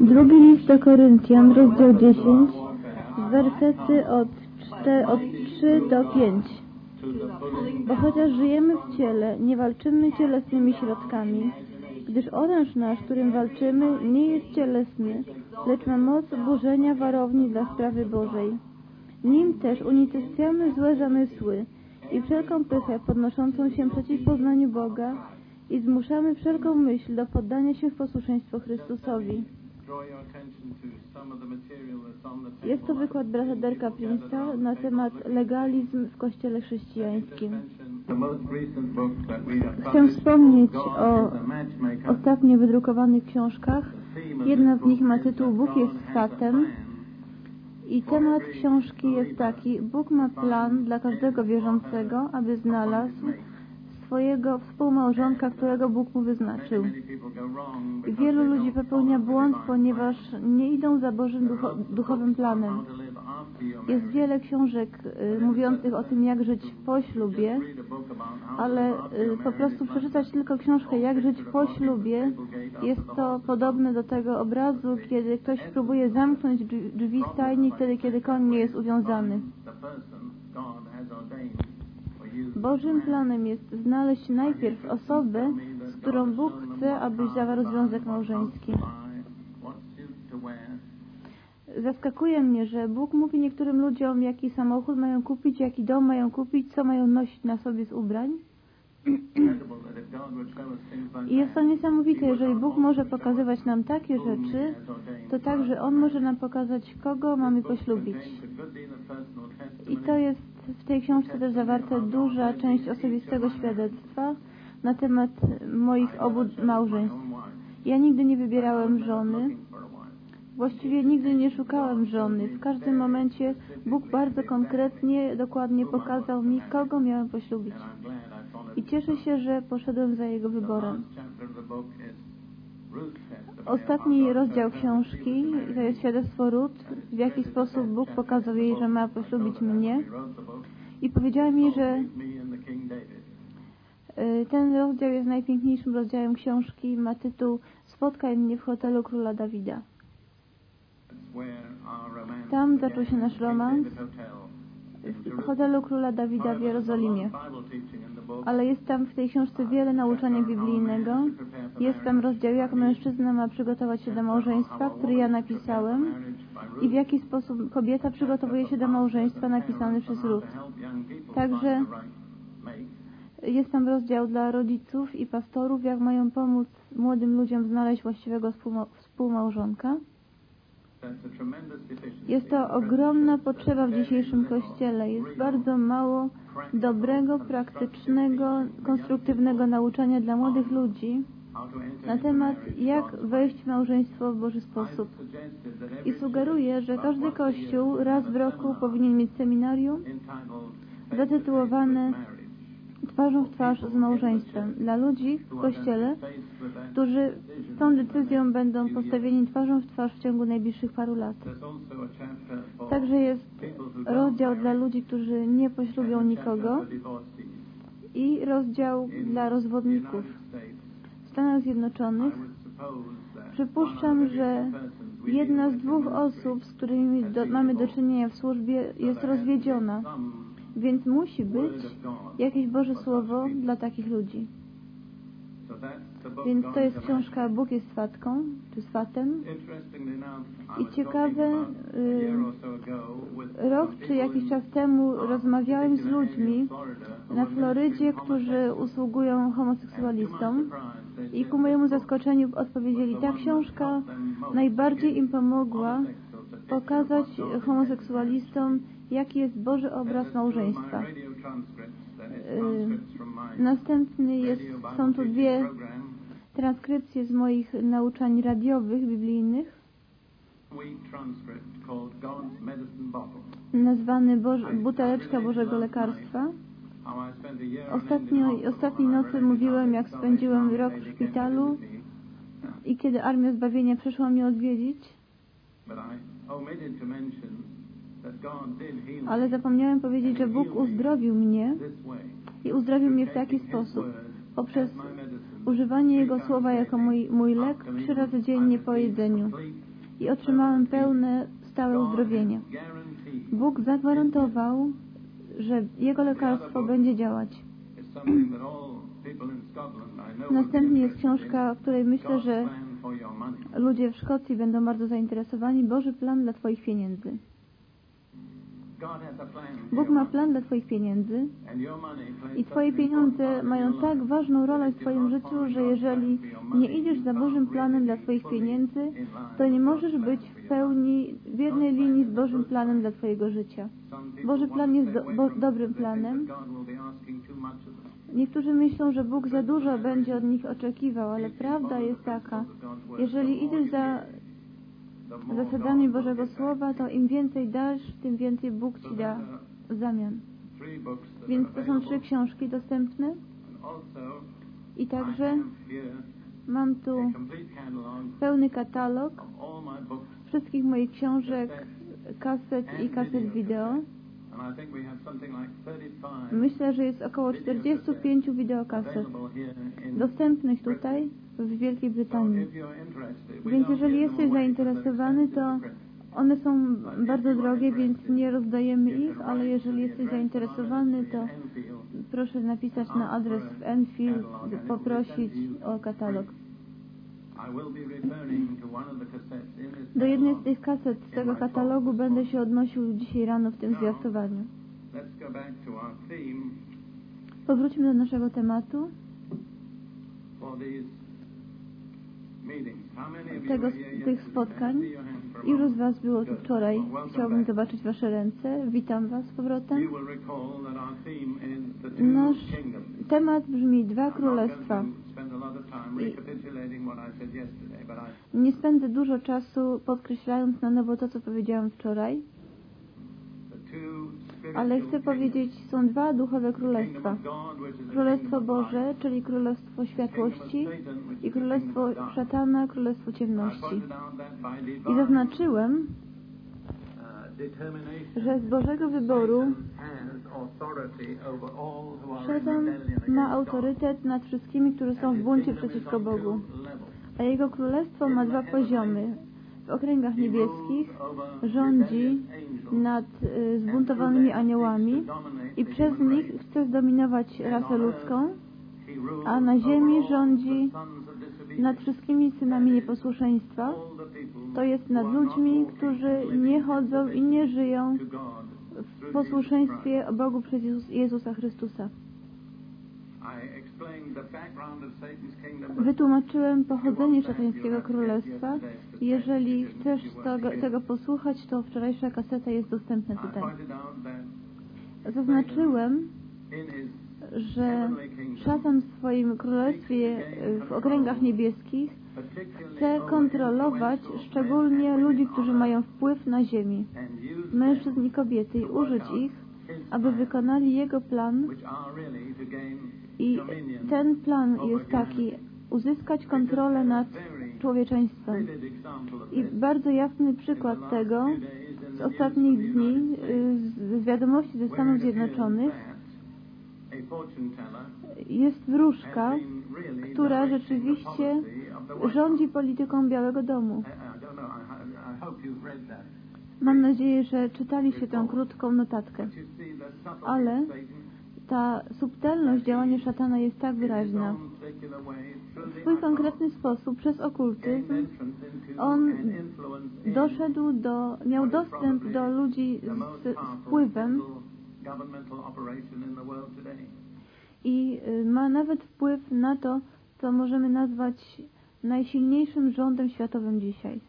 Drugi list do Koryntian, rozdział 10, wersety od, 4, od 3 do 5. Bo chociaż żyjemy w ciele, nie walczymy cielesnymi środkami, gdyż oręż nasz, którym walczymy, nie jest cielesny, lecz ma moc burzenia warowni dla sprawy Bożej. Nim też unicestwiamy złe zamysły i wszelką pychę podnoszącą się przeciw poznaniu Boga i zmuszamy wszelką myśl do poddania się w posłuszeństwo Chrystusowi. Jest to wykład brata Derka Prince'a na temat legalizm w Kościele chrześcijańskim. Chcę wspomnieć o ostatnio wydrukowanych książkach. Jedna z nich ma tytuł Bóg jest fatem i temat książki jest taki Bóg ma plan dla każdego wierzącego, aby znalazł swojego współmałżonka, którego Bóg mu wyznaczył. Wielu ludzi popełnia błąd, ponieważ nie idą za Bożym ducho, duchowym planem. Jest wiele książek y, mówiących o tym, jak żyć po ślubie, ale y, po prostu przeczytać tylko książkę, jak żyć po ślubie, jest to podobne do tego obrazu, kiedy ktoś próbuje zamknąć drzwi stajni wtedy, kiedy koń nie jest uwiązany. Bożym planem jest znaleźć najpierw osobę, z którą Bóg chce, abyś zawarł związek małżeński. Zaskakuje mnie, że Bóg mówi niektórym ludziom, jaki samochód mają kupić, jaki dom mają kupić, co mają nosić na sobie z ubrań. I jest to niesamowite, jeżeli Bóg może pokazywać nam takie rzeczy, to także On może nam pokazać, kogo mamy poślubić. I to jest w tej książce też zawarta duża część osobistego świadectwa na temat moich obu małżeństw. Ja nigdy nie wybierałem żony. Właściwie nigdy nie szukałem żony. W każdym momencie Bóg bardzo konkretnie, dokładnie pokazał mi, kogo miałem poślubić. I cieszę się, że poszedłem za Jego wyborem. Ostatni rozdział książki to jest świadectwo Ruth, w jaki sposób Bóg pokazał jej, że ma poślubić mnie. I powiedziała mi, że y, ten rozdział jest najpiękniejszym rozdziałem książki. Ma tytuł Spotkaj mnie w hotelu Króla Dawida. Tam zaczął się nasz romans w hotelu Króla Dawida w Jerozolimie. Ale jest tam w tej książce wiele nauczania biblijnego. Jest tam rozdział, jak mężczyzna ma przygotować się do małżeństwa, który ja napisałem i w jaki sposób kobieta przygotowuje się do małżeństwa napisany przez Ruth. Także jest tam rozdział dla rodziców i pastorów, jak mają pomóc młodym ludziom znaleźć właściwego współmałżonka. Jest to ogromna potrzeba w dzisiejszym Kościele. Jest bardzo mało dobrego, praktycznego, konstruktywnego nauczania dla młodych ludzi na temat, jak wejść w małżeństwo w Boży sposób. I sugeruję, że każdy Kościół raz w roku powinien mieć seminarium zatytułowane twarzą w twarz z małżeństwem dla ludzi w Kościele, którzy z tą decyzją będą postawieni twarzą w twarz w ciągu najbliższych paru lat. Także jest rozdział dla ludzi, którzy nie poślubią nikogo i rozdział dla rozwodników. W Stanach Zjednoczonych przypuszczam, że jedna z dwóch osób, z którymi do, mamy do czynienia w służbie, jest rozwiedziona więc musi być jakieś Boże Słowo dla takich ludzi. Więc to jest książka Bóg jest swatką, czy swatem. I ciekawe, y, rok czy jakiś czas temu rozmawiałem z ludźmi na Florydzie, którzy usługują homoseksualistom i ku mojemu zaskoczeniu odpowiedzieli, ta książka najbardziej im pomogła pokazać homoseksualistom, jaki jest Boży obraz małżeństwa. Y, następny jest, są tu dwie transkrypcje z moich nauczań radiowych, biblijnych, nazwany Boż, buteleczka Bożego Lekarstwa. Ostatnio, ostatniej nocy mówiłem, jak spędziłem rok w szpitalu i kiedy Armia Zbawienia przyszła mnie odwiedzić. Ale zapomniałem powiedzieć, że Bóg uzdrowił mnie i uzdrowił mnie w taki sposób, poprzez używanie Jego słowa jako mój, mój lek trzy razy dziennie po jedzeniu i otrzymałem pełne, stałe uzdrowienie. Bóg zagwarantował, że Jego lekarstwo będzie działać. Następnie jest książka, w której myślę, że ludzie w Szkocji będą bardzo zainteresowani. Boży plan dla Twoich pieniędzy. Bóg ma plan dla Twoich pieniędzy i Twoje pieniądze mają tak ważną rolę w Twoim życiu, że jeżeli nie idziesz za Bożym planem dla Twoich pieniędzy, to nie możesz być w pełni w jednej linii z Bożym planem dla Twojego życia. Boży plan jest do, bo, dobrym planem. Niektórzy myślą, że Bóg za dużo będzie od nich oczekiwał, ale prawda jest taka, jeżeli idziesz za zasadami Bożego Słowa, to im więcej dasz, tym więcej Bóg Ci da w zamian. Więc to są trzy książki dostępne i także mam tu pełny katalog wszystkich moich książek, kaset i kaset wideo. Myślę, że jest około 45 wideokaset dostępnych tutaj w Wielkiej Brytanii. Więc jeżeli jesteś zainteresowany, to one są bardzo drogie, więc nie rozdajemy ich, ale jeżeli jesteś zainteresowany, to proszę napisać na adres w Enfield, poprosić o katalog. Do jednej z tych kaset z tego katalogu będę się odnosił dzisiaj rano w tym zwiastowaniu. Powróćmy do naszego tematu. Tego, tych spotkań. Ilu z Was było tu wczoraj? Chciałbym zobaczyć Wasze ręce. Witam Was z powrotem. Nasz temat brzmi Dwa Królestwa. Nie spędzę dużo czasu podkreślając na nowo to, co powiedziałam wczoraj, ale chcę powiedzieć, są dwa duchowe królestwa. Królestwo Boże, czyli Królestwo Światłości i Królestwo Szatana, Królestwo Ciemności. I zaznaczyłem, że z Bożego wyboru Szatan ma autorytet nad wszystkimi, którzy są w buncie przeciwko Bogu. A jego królestwo ma dwa poziomy. W okręgach niebieskich rządzi nad y, zbuntowanymi aniołami i przez nich chce zdominować rasę ludzką, a na ziemi rządzi nad wszystkimi synami nieposłuszeństwa, to jest nad ludźmi, którzy nie chodzą i nie żyją w posłuszeństwie Bogu przez Jezusa Chrystusa. Wytłumaczyłem pochodzenie szatańskiego królestwa. Jeżeli chcesz tego, tego posłuchać, to wczorajsza kaseta jest dostępna tutaj. Zaznaczyłem, że szatan w swoim królestwie w okręgach niebieskich chce kontrolować szczególnie ludzi, którzy mają wpływ na ziemi, mężczyzn i kobiety i użyć ich, aby wykonali jego plan i ten plan jest taki, uzyskać kontrolę nad człowieczeństwem. I bardzo jasny przykład tego z ostatnich dni, z wiadomości ze Stanów Zjednoczonych, jest wróżka, która rzeczywiście rządzi polityką Białego Domu. Mam nadzieję, że czytaliście tę krótką notatkę. Ale ta subtelność działania szatana jest tak wyraźna. W swój konkretny sposób, przez okultyzm, on doszedł do, miał dostęp do ludzi z wpływem i y, ma nawet wpływ na to, co możemy nazwać najsilniejszym rządem światowym dzisiaj.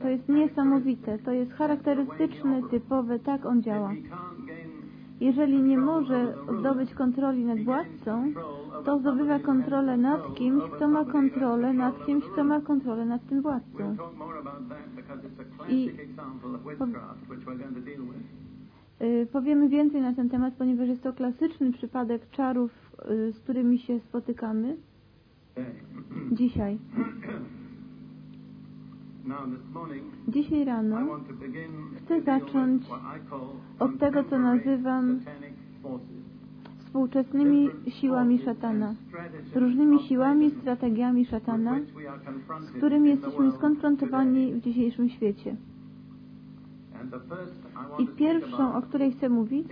To jest niesamowite, to jest charakterystyczne, typowe, tak on działa. Jeżeli nie może zdobyć kontroli nad władcą, to zdobywa kontrolę nad kimś, kto ma kontrolę nad kimś, kto ma kontrolę nad tym władcą. I powiemy więcej na ten temat, ponieważ jest to klasyczny przypadek czarów, y, z którymi się spotykamy dzisiaj. Dzisiaj rano chcę zacząć od tego, co nazywam współczesnymi siłami szatana, różnymi siłami, strategiami szatana, z którymi jesteśmy skonfrontowani w dzisiejszym świecie. I pierwszą, o której chcę mówić,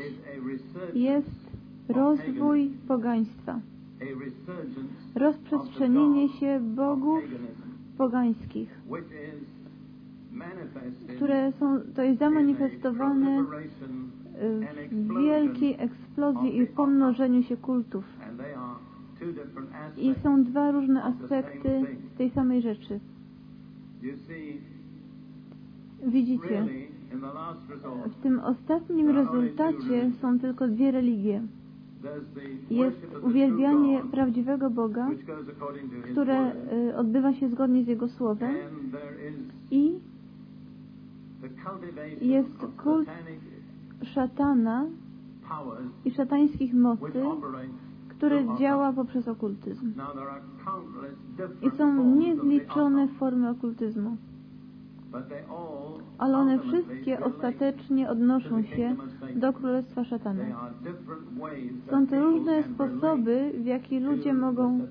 jest rozwój pogaństwa. Rozprzestrzenienie się bogów pogańskich, które są, to jest zamanifestowane w wielkiej eksplozji i pomnożeniu się kultów. I są dwa różne aspekty tej samej rzeczy. Widzicie, w tym ostatnim rezultacie są tylko dwie religie. Jest uwielbianie prawdziwego Boga, które y, odbywa się zgodnie z Jego Słowem i jest kult szatana i szatańskich mocy, który działa poprzez okultyzm. I są niezliczone formy okultyzmu. Ale one wszystkie ostatecznie odnoszą się do Królestwa Szatana. Są to różne sposoby, w jaki ludzie mogą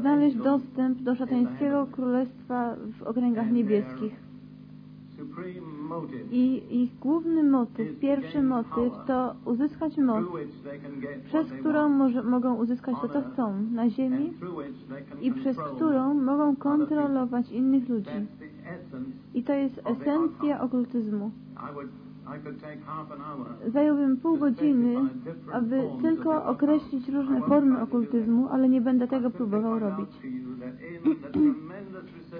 znaleźć dostęp do szatańskiego królestwa w okręgach niebieskich. I ich główny motyw, pierwszy motyw to uzyskać moc, przez którą może, mogą uzyskać to, co chcą na ziemi i przez którą mogą kontrolować innych ludzi. I to jest esencja okultyzmu. Zająłbym pół godziny, aby tylko określić różne formy okultyzmu, ale nie będę tego próbował robić.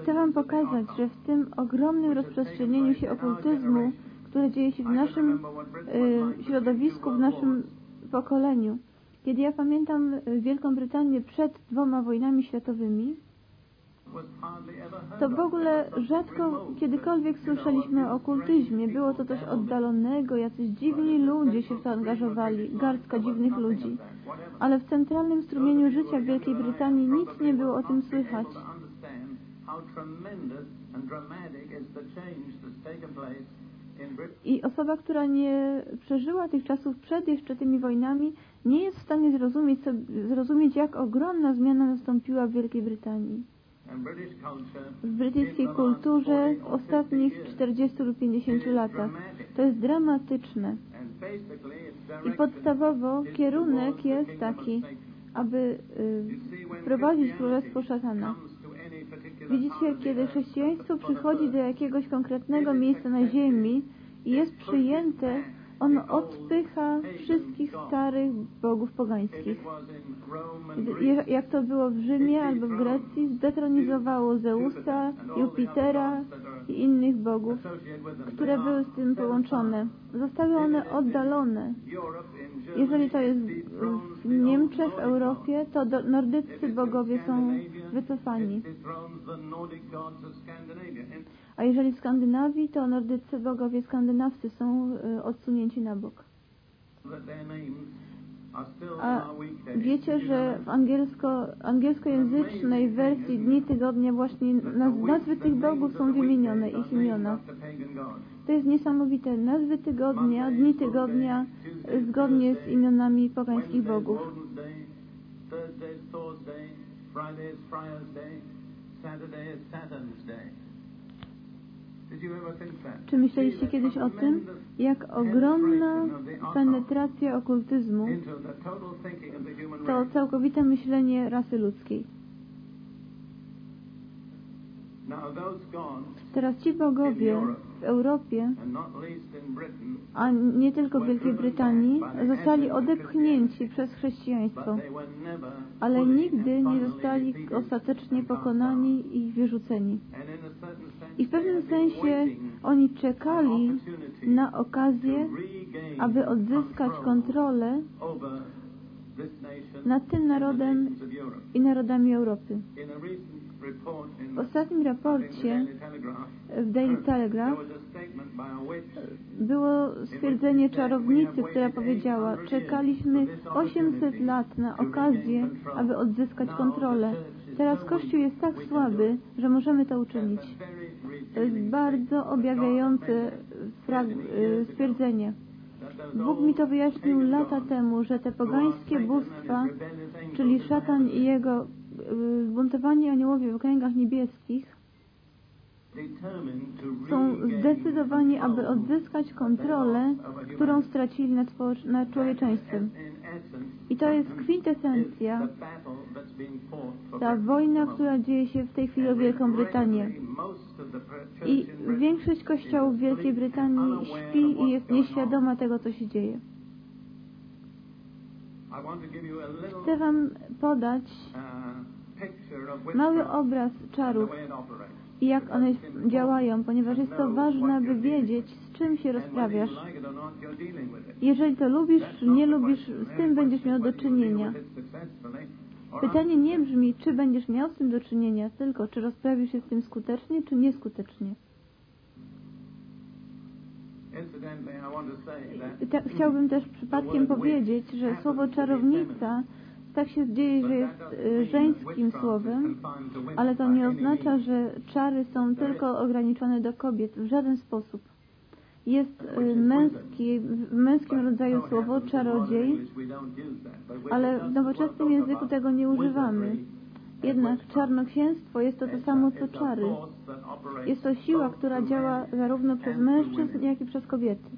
Chcę Wam pokazać, że w tym ogromnym rozprzestrzenieniu się okultyzmu, które dzieje się w naszym y, środowisku, w naszym pokoleniu, kiedy ja pamiętam Wielką Brytanię przed dwoma wojnami światowymi, to w ogóle rzadko kiedykolwiek słyszeliśmy o okultyzmie. Było to coś oddalonego, jacyś dziwni ludzie się w to angażowali, garstka dziwnych ludzi. Ale w centralnym strumieniu życia w Wielkiej Brytanii nic nie było o tym słychać. I osoba, która nie przeżyła tych czasów przed jeszcze tymi wojnami, nie jest w stanie zrozumieć, zrozumieć jak ogromna zmiana nastąpiła w Wielkiej Brytanii w brytyjskiej kulturze w ostatnich 40 lub 50 latach. To jest dramatyczne. I podstawowo kierunek jest taki, aby y, wprowadzić królestwo szatana. Widzicie, kiedy chrześcijaństwo przychodzi do jakiegoś konkretnego miejsca na ziemi i jest przyjęte, on odpycha wszystkich starych bogów pogańskich. Jak to było w Rzymie albo w Grecji, zdetronizowało Zeusa, Jupitera i innych bogów, które były z tym połączone. Zostały one oddalone. Jeżeli to jest w Niemczech, w Europie, to nordyccy bogowie są wycofani. A jeżeli w Skandynawii, to nordyccy bogowie skandynawscy są y, odsunięci na bok. A wiecie, że w angielsko, angielskojęzycznej wersji Dni Tygodnia właśnie nazwy tych bogów są wymienione, ich imiona. To jest niesamowite. Nazwy tygodnia, Dni Tygodnia zgodnie z imionami pogańskich bogów. Saturday is Saturn's Day. Czy myśleliście kiedyś o tym, jak ogromna penetracja okultyzmu to całkowite myślenie rasy ludzkiej? Teraz ci bogowie w Europie, a nie tylko w Wielkiej Brytanii, zostali odepchnięci przez chrześcijaństwo, ale nigdy nie zostali ostatecznie pokonani i wyrzuceni. I w pewnym sensie oni czekali na okazję, aby odzyskać kontrolę nad tym narodem i narodami Europy. W ostatnim raporcie w Daily Telegraph było stwierdzenie czarownicy, która powiedziała, czekaliśmy 800 lat na okazję, aby odzyskać kontrolę. Teraz Kościół jest tak słaby, że możemy to uczynić. To jest bardzo objawiające stwierdzenie. Bóg mi to wyjaśnił lata temu, że te pogańskie bóstwa, czyli szatan i jego zbuntowani aniołowie w kręgach niebieskich, są zdecydowani, aby odzyskać kontrolę, którą stracili nad, nad człowieczeństwem. I to jest kwintesencja, ta wojna, która dzieje się w tej chwili o Wielką Brytanię. I większość kościołów w Wielkiej Brytanii śpi i jest nieświadoma tego, co się dzieje. Chcę Wam podać mały obraz czarów i jak one działają, ponieważ jest to ważne, aby wiedzieć, z czym się rozprawiasz. Jeżeli to lubisz, czy nie lubisz, z tym będziesz miał do czynienia. Pytanie nie brzmi, czy będziesz miał z tym do czynienia, tylko czy rozprawisz się z tym skutecznie, czy nieskutecznie. Ta, chciałbym też przypadkiem powiedzieć, że słowo czarownica tak się dzieje, że jest y, żeńskim słowem, ale to nie oznacza, że czary są tylko ograniczone do kobiet w żaden sposób. Jest y, męski, w męskim rodzaju słowo czarodziej, ale w nowoczesnym języku tego nie używamy. Jednak czarnoksięstwo jest to to samo co czary. Jest to siła, która działa zarówno przez mężczyzn, jak i przez kobiety.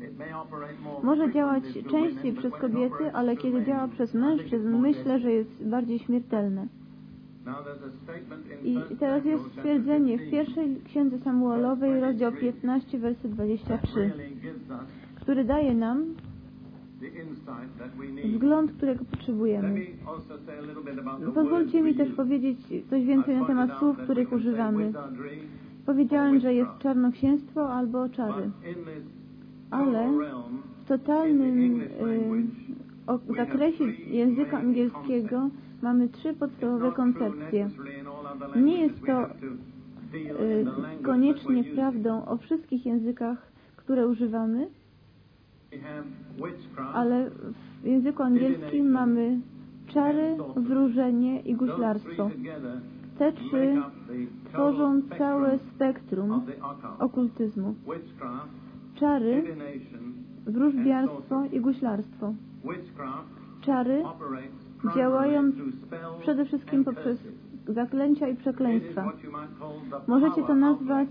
Może działać częściej przez kobiety, ale kiedy działa przez mężczyzn, myślę, że jest bardziej śmiertelne. I teraz jest stwierdzenie w pierwszej księdze Samuelowej, rozdział 15, werset 23, który daje nam wgląd, którego potrzebujemy. Pozwólcie mi też powiedzieć coś więcej na temat słów, których używamy. Powiedziałem, że jest czarnoksięstwo albo czary. Ale w totalnym y, zakresie języka angielskiego mamy trzy podstawowe koncepcje. Nie jest to y, koniecznie prawdą o wszystkich językach, które używamy, ale w języku angielskim mamy czary, wróżenie i guślarstwo. Te trzy tworzą całe spektrum okultyzmu. Czary, wróżbiarstwo i guślarstwo. Czary działają przede wszystkim poprzez zaklęcia i przekleństwa. Możecie to nazwać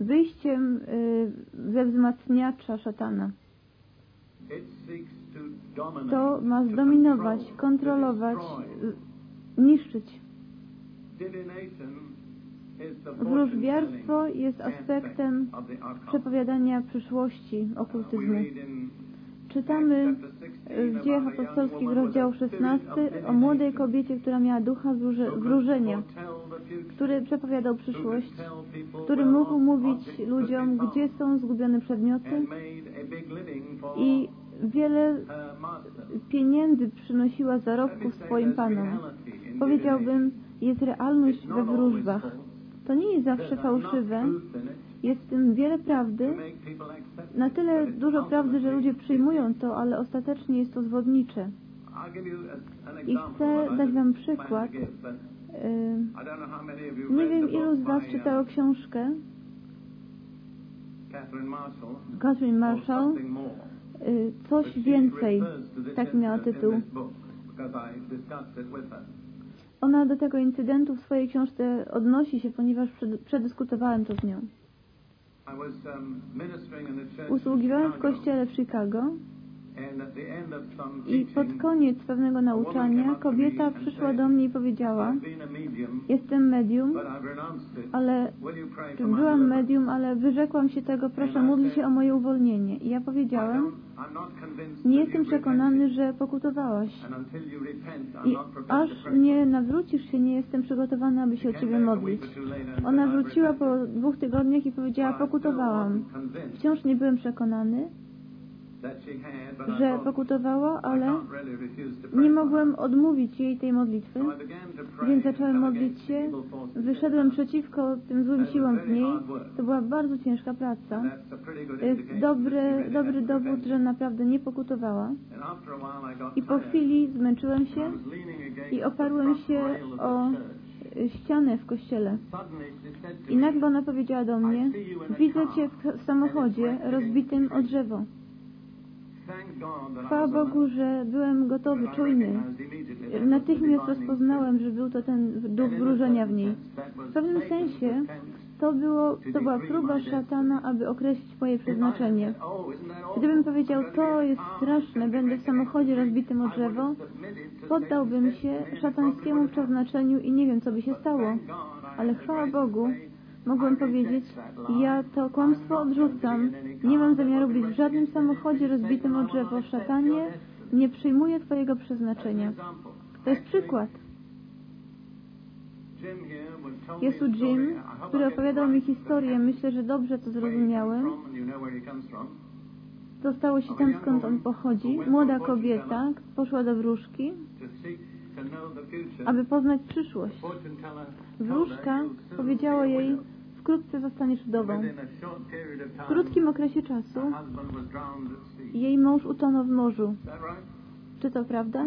wyjściem y, ze wzmacniacza szatana. To ma zdominować, kontrolować, niszczyć. Wróżbiarstwo jest aspektem przepowiadania przyszłości okultyzmu. Czytamy w dziejach apostolskich rozdział 16 o młodej kobiecie, która miała ducha wróżenia, który przepowiadał przyszłość, który mógł mówić ludziom, gdzie są zgubione przedmioty i wiele pieniędzy przynosiła zarobków swoim panom. Powiedziałbym, jest realność we wróżbach. To nie jest zawsze fałszywe, jest w tym wiele prawdy, na tyle dużo prawdy, że ludzie przyjmują to, ale ostatecznie jest to zwodnicze. I chcę dać Wam przykład. Nie wiem, ilu z Was czytało książkę Catherine Marshall Coś więcej, tak miała tytuł. Ona do tego incydentu w swojej książce odnosi się, ponieważ przedyskutowałem to z nią. Usługiwałem w kościele w Chicago i pod koniec pewnego nauczania kobieta przyszła do mnie i powiedziała, jestem medium, ale byłam medium, ale wyrzekłam się tego, proszę módl się o moje uwolnienie. I ja powiedziałem, nie jestem przekonany, że pokutowałaś. I aż nie nawrócisz się, nie jestem przygotowana, aby się o Ciebie modlić. Ona wróciła po dwóch tygodniach i powiedziała, pokutowałam. Wciąż nie byłem przekonany, że pokutowała, ale nie mogłem odmówić jej tej modlitwy, więc zacząłem modlić się, wyszedłem przeciwko tym złym siłom w niej. To była bardzo ciężka praca. To jest dobry, dobry dowód, że naprawdę nie pokutowała. I po chwili zmęczyłem się i oparłem się o ścianę w kościele. I nagle ona powiedziała do mnie, widzę Cię w samochodzie rozbitym o drzewo. Chwała Bogu, że byłem gotowy, czujny. Natychmiast rozpoznałem, że był to ten duch wróżenia w niej. W pewnym sensie to, było, to była próba szatana, aby określić moje przeznaczenie. Gdybym powiedział, to jest straszne, będę w samochodzie rozbitym o drzewo, poddałbym się szatańskiemu przeznaczeniu i nie wiem, co by się stało. Ale chwała Bogu, mogłem powiedzieć, ja to kłamstwo odrzucam. Nie mam zamiaru być w żadnym samochodzie rozbitym o drzewo. Szatanie, nie przyjmuję Twojego przeznaczenia. To jest przykład. Jest tu Jim, który opowiadał mi historię. Myślę, że dobrze to zrozumiałem. Zostało się tam, skąd on pochodzi. Młoda kobieta poszła do wróżki, aby poznać przyszłość. Wróżka powiedziała jej, wkrótce zostaniesz wdową. W krótkim okresie czasu jej mąż utonął w morzu. Czy to prawda?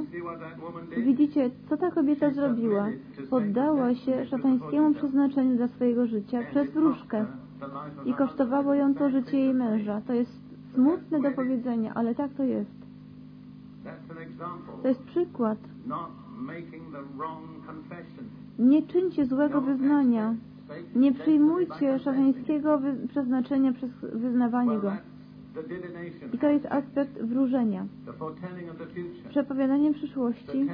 Widzicie, co ta kobieta zrobiła? Poddała się szatańskiemu przeznaczeniu dla swojego życia przez wróżkę. I kosztowało ją to życie jej męża. To jest smutne do powiedzenia, ale tak to jest. To jest przykład. Nie czyńcie złego wyznania. Nie przyjmujcie szatańskiego przeznaczenia przez wyznawanie go. I to jest aspekt wróżenia. Przepowiadanie przyszłości,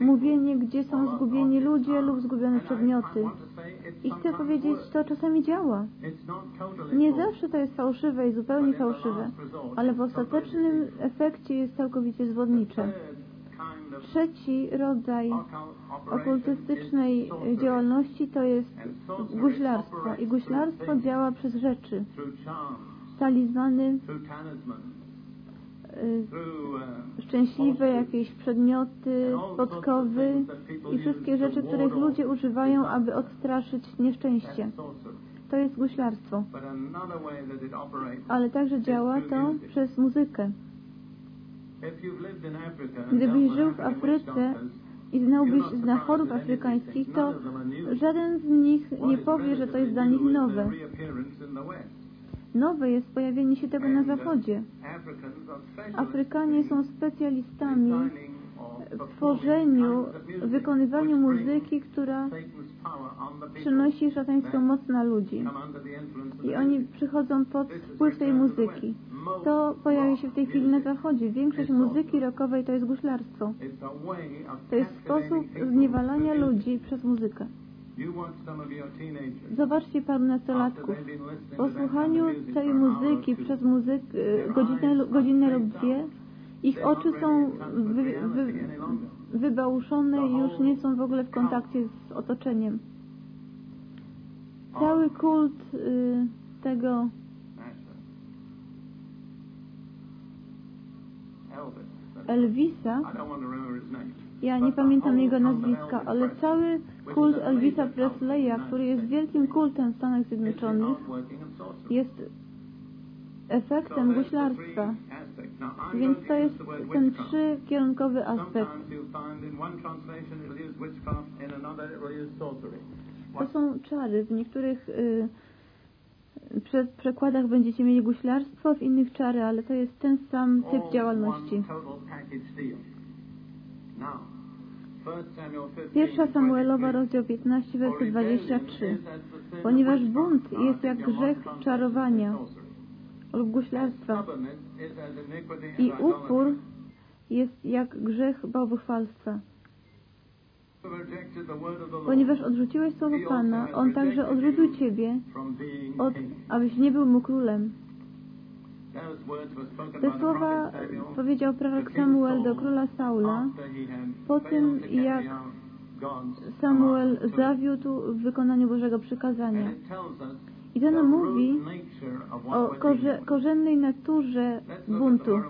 mówienie, gdzie są zgubieni ludzie lub zgubione przedmioty. I chcę powiedzieć, to czasami działa. Nie zawsze to jest fałszywe i zupełnie fałszywe, ale w ostatecznym efekcie jest całkowicie zwodnicze. Trzeci rodzaj okultystycznej działalności to jest guślarstwo. I guślarstwo działa przez rzeczy. Talizmany, szczęśliwe jakieś przedmioty, podkowy i wszystkie rzeczy, których ludzie używają, aby odstraszyć nieszczęście. To jest guślarstwo. Ale także działa to przez muzykę. Gdybyś żył w Afryce i znałbyś znachorów afrykańskich, to żaden z nich nie powie, że to jest dla nich nowe. Nowe jest pojawienie się tego na Zachodzie. Afrykanie są specjalistami w tworzeniu, wykonywaniu muzyki, która przynosi szatańską moc na ludzi. I oni przychodzą pod wpływ tej muzyki. To pojawia się w tej chwili na Zachodzie. Większość muzyki rockowej to jest guślarstwo. To jest sposób zniewalania ludzi przez muzykę. Zobaczcie paru nastolatków. Po słuchaniu tej muzyki przez muzyk, godzinę, godzinę lub dwie, ich oczy są wy, wy, wybałuszone i już nie są w ogóle w kontakcie z otoczeniem. Cały kult y, tego Elvisa, ja nie pamiętam jego nazwiska, ale cały kult Elvisa Presleya, który jest wielkim kultem w Stanach Zjednoczonych, jest efektem guślarstwa. Więc to jest ten trzykierunkowy aspekt. To są czary. W niektórych y, przed przekładach będziecie mieli guślarstwo, w innych czary, ale to jest ten sam typ działalności. Pierwsza Samuelowa, rozdział 15, werset 23. Ponieważ bunt jest jak grzech czarowania lub guślarstwa i upór jest jak grzech bałwochwalstwa. Ponieważ odrzuciłeś słowo Pana, On także odrzucił Ciebie, od, abyś nie był mu królem. Te słowa powiedział prorok Samuel do króla Saula po tym, jak Samuel zawiódł w wykonaniu Bożego przykazania. I to nam mówi o korze, korzennej naturze buntu.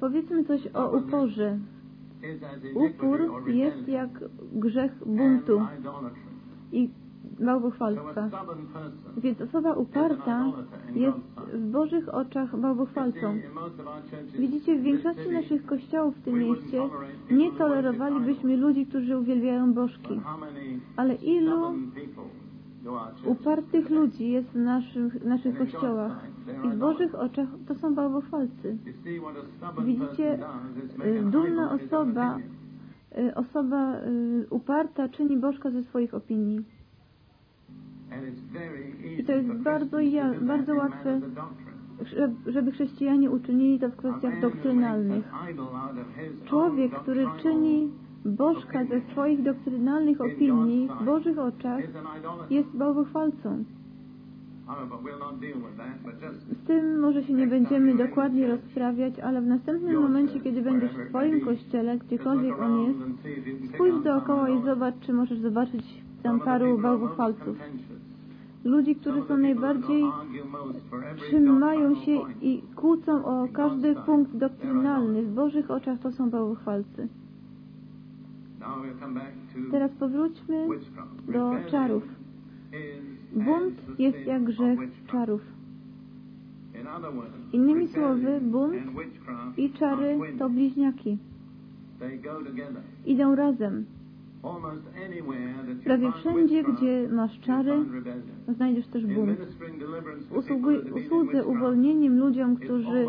Powiedzmy coś o uporze. Upór jest jak grzech buntu i bałwochwalstwa. Więc osoba uparta jest w Bożych oczach bałwochwalcą. Widzicie, w większości naszych kościołów w tym mieście nie tolerowalibyśmy ludzi, którzy uwielbiają bożki. Ale ilu Upartych ludzi jest w naszych, naszych kościołach i w Bożych oczach to są bałwochwalcy. Widzicie, y, dumna osoba, y, osoba y, uparta czyni Bożka ze swoich opinii. I to jest bardzo, ja, bardzo łatwe, żeby chrześcijanie uczynili to w kwestiach doktrynalnych. Człowiek, który czyni Bożka ze swoich doktrynalnych opinii w Bożych oczach jest bałwochwalcą. Z tym może się nie będziemy dokładnie rozprawiać, ale w następnym momencie, kiedy będziesz w swoim kościele, gdziekolwiek on jest, spójrz dookoła i zobacz, czy możesz zobaczyć tam paru bałwochwalców. Ludzi, którzy są najbardziej trzymają się i kłócą o każdy punkt doktrynalny. W Bożych oczach to są bałwochwalcy. Teraz powróćmy do czarów. Bunt jest jak grzech czarów. Innymi słowy, bunt i czary to bliźniaki. Idą razem. Prawie wszędzie, gdzie masz czary, znajdziesz też bunt. Usługuj, usłudze uwolnieniem ludziom, którzy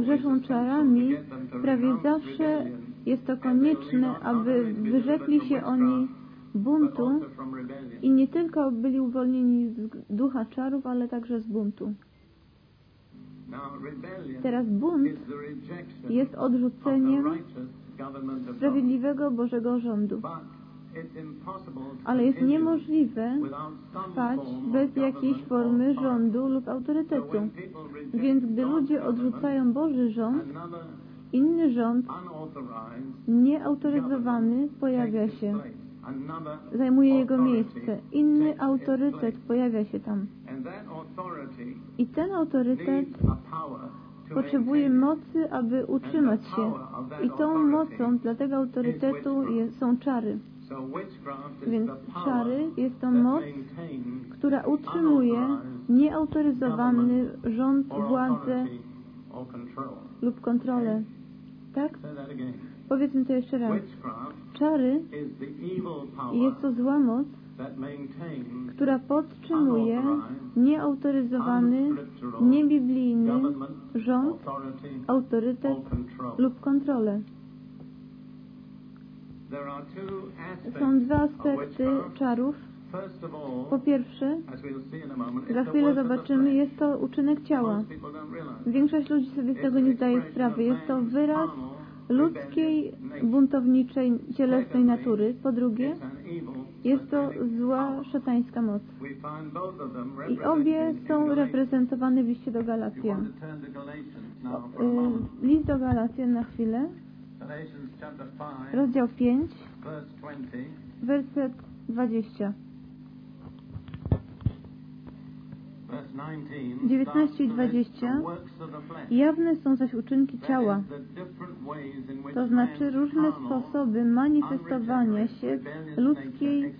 grzeszą czarami, prawie zawsze jest to konieczne, aby wyrzekli się oni buntu i nie tylko byli uwolnieni z ducha czarów, ale także z buntu. Teraz bunt jest odrzuceniem sprawiedliwego Bożego rządu. Ale jest niemożliwe trwać bez jakiejś formy rządu lub autorytetu. Więc gdy ludzie odrzucają Boży rząd, inny rząd nieautoryzowany pojawia się, zajmuje jego miejsce. Inny autorytet pojawia się tam. I ten autorytet potrzebuje mocy, aby utrzymać się. I tą mocą dla tego autorytetu są czary. Więc czary jest to moc, która utrzymuje nieautoryzowany rząd, władzę lub kontrolę. Tak? Powiedzmy to jeszcze raz. Czary jest to zła moc, która podtrzymuje nieautoryzowany, niebiblijny rząd, autorytet lub kontrolę. Są dwa aspekty czarów. Po pierwsze, za chwilę zobaczymy, jest to uczynek ciała. Większość ludzi sobie z tego nie zdaje sprawy. Jest to wyraz ludzkiej, buntowniczej, cielesnej natury. Po drugie, jest to zła szatańska moc. I obie są reprezentowane w liście do Galacjan. Y, list do Galacjan na chwilę. Rozdział 5, werset 20. 19 i 20 Jawne są zaś uczynki ciała, to znaczy różne sposoby manifestowania się ludzkiej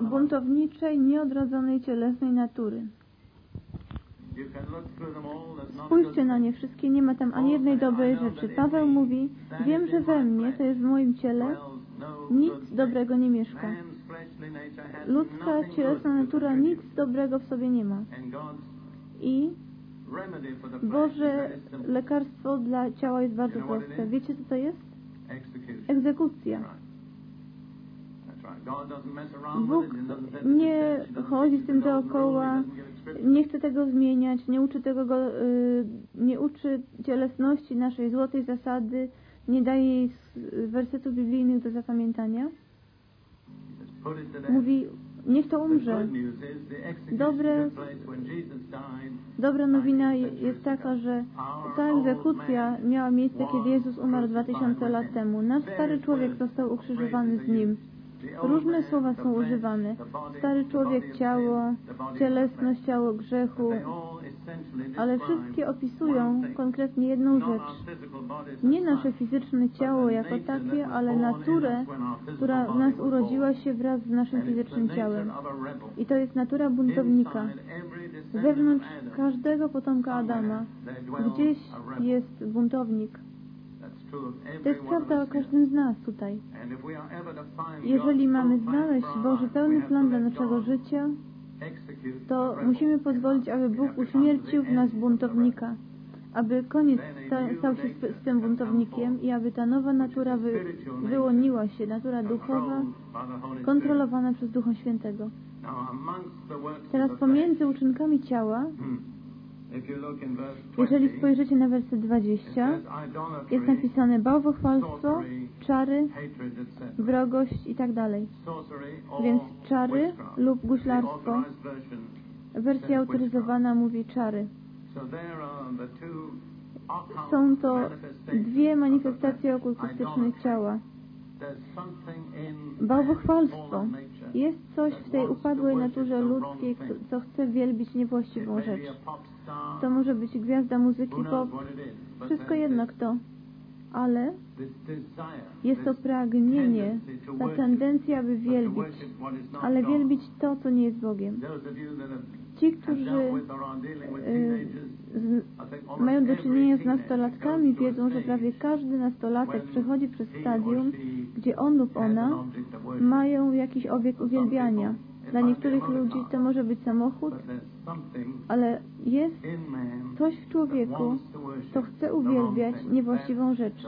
buntowniczej, nieodrodzonej cielesnej natury. Spójrzcie na nie wszystkie, nie ma tam ani jednej dobrej rzeczy. Paweł mówi, wiem, że we mnie, to jest w moim ciele, nic dobrego nie mieszka. Ludzka cielesna natura nic dobrego w sobie nie ma. I Boże lekarstwo dla ciała jest bardzo proste. Wiecie, co to jest? Egzekucja. Bóg nie chodzi z tym dookoła, nie chce tego zmieniać, nie uczy tego, go, y, nie uczy cielesności naszej złotej zasady, nie daje jej wersetów biblijnych do zapamiętania. Mówi, niech to umrze. Dobre, dobra nowina jest taka, że ta egzekucja miała miejsce, kiedy Jezus umarł 2000 lat temu. Nasz stary człowiek został ukrzyżowany z Nim. Różne słowa są używane. Stary człowiek, ciało, cielesność, ciało grzechu, ale wszystkie opisują konkretnie jedną rzecz. Nie nasze fizyczne ciało jako takie, ale naturę, która w nas urodziła się wraz z naszym fizycznym ciałem. I to jest natura buntownika. Wewnątrz każdego potomka Adama gdzieś jest buntownik. To jest prawda o każdym z nas tutaj. Jeżeli mamy znaleźć Boży pełny plan dla naszego życia, to musimy pozwolić, aby Bóg uśmiercił w nas buntownika, aby koniec stał się z, tym buntownikiem i aby ta nowa natura wy, wyłoniła się, natura duchowa, kontrolowana przez Ducha Świętego. Teraz pomiędzy uczynkami ciała, jeżeli spojrzycie na werset 20, jest napisane bałwochwalstwo, czary, wrogość i tak dalej. Więc czary lub guślarstwo. Wersja autoryzowana mówi czary. Są to dwie manifestacje okultystycznych ciała. Bałwochwalstwo. Jest coś w tej upadłej naturze ludzkiej, co chce wielbić niewłaściwą rzecz. To może być gwiazda muzyki pop, wszystko jedno kto. Ale jest to pragnienie, ta tendencja, aby wielbić, ale wielbić to, co nie jest Bogiem. Ci, którzy y, z, mają do czynienia z nastolatkami, wiedzą, że prawie każdy nastolatek przechodzi przez stadium, gdzie on lub ona mają jakiś obiekt uwielbiania. Dla niektórych ludzi to może być samochód, ale jest coś w człowieku, co chce uwielbiać niewłaściwą rzecz.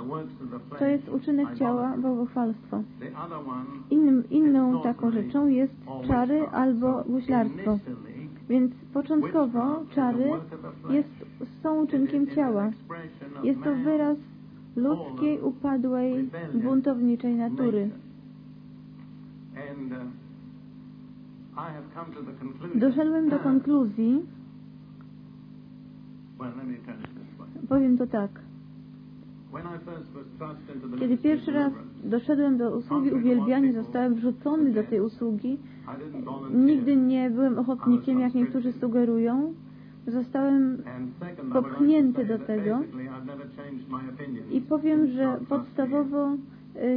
To jest uczynek ciała, bałwochwalstwo. Innym, inną taką rzeczą jest czary albo guślarstwo. Więc początkowo czary jest, są uczynkiem ciała. Jest to wyraz ludzkiej, upadłej, buntowniczej natury. Doszedłem do konkluzji, powiem to tak. Kiedy pierwszy raz doszedłem do usługi uwielbiania, zostałem wrzucony do tej usługi, nigdy nie byłem ochotnikiem, jak niektórzy sugerują. Zostałem popchnięty do tego. i powiem, że podstawowo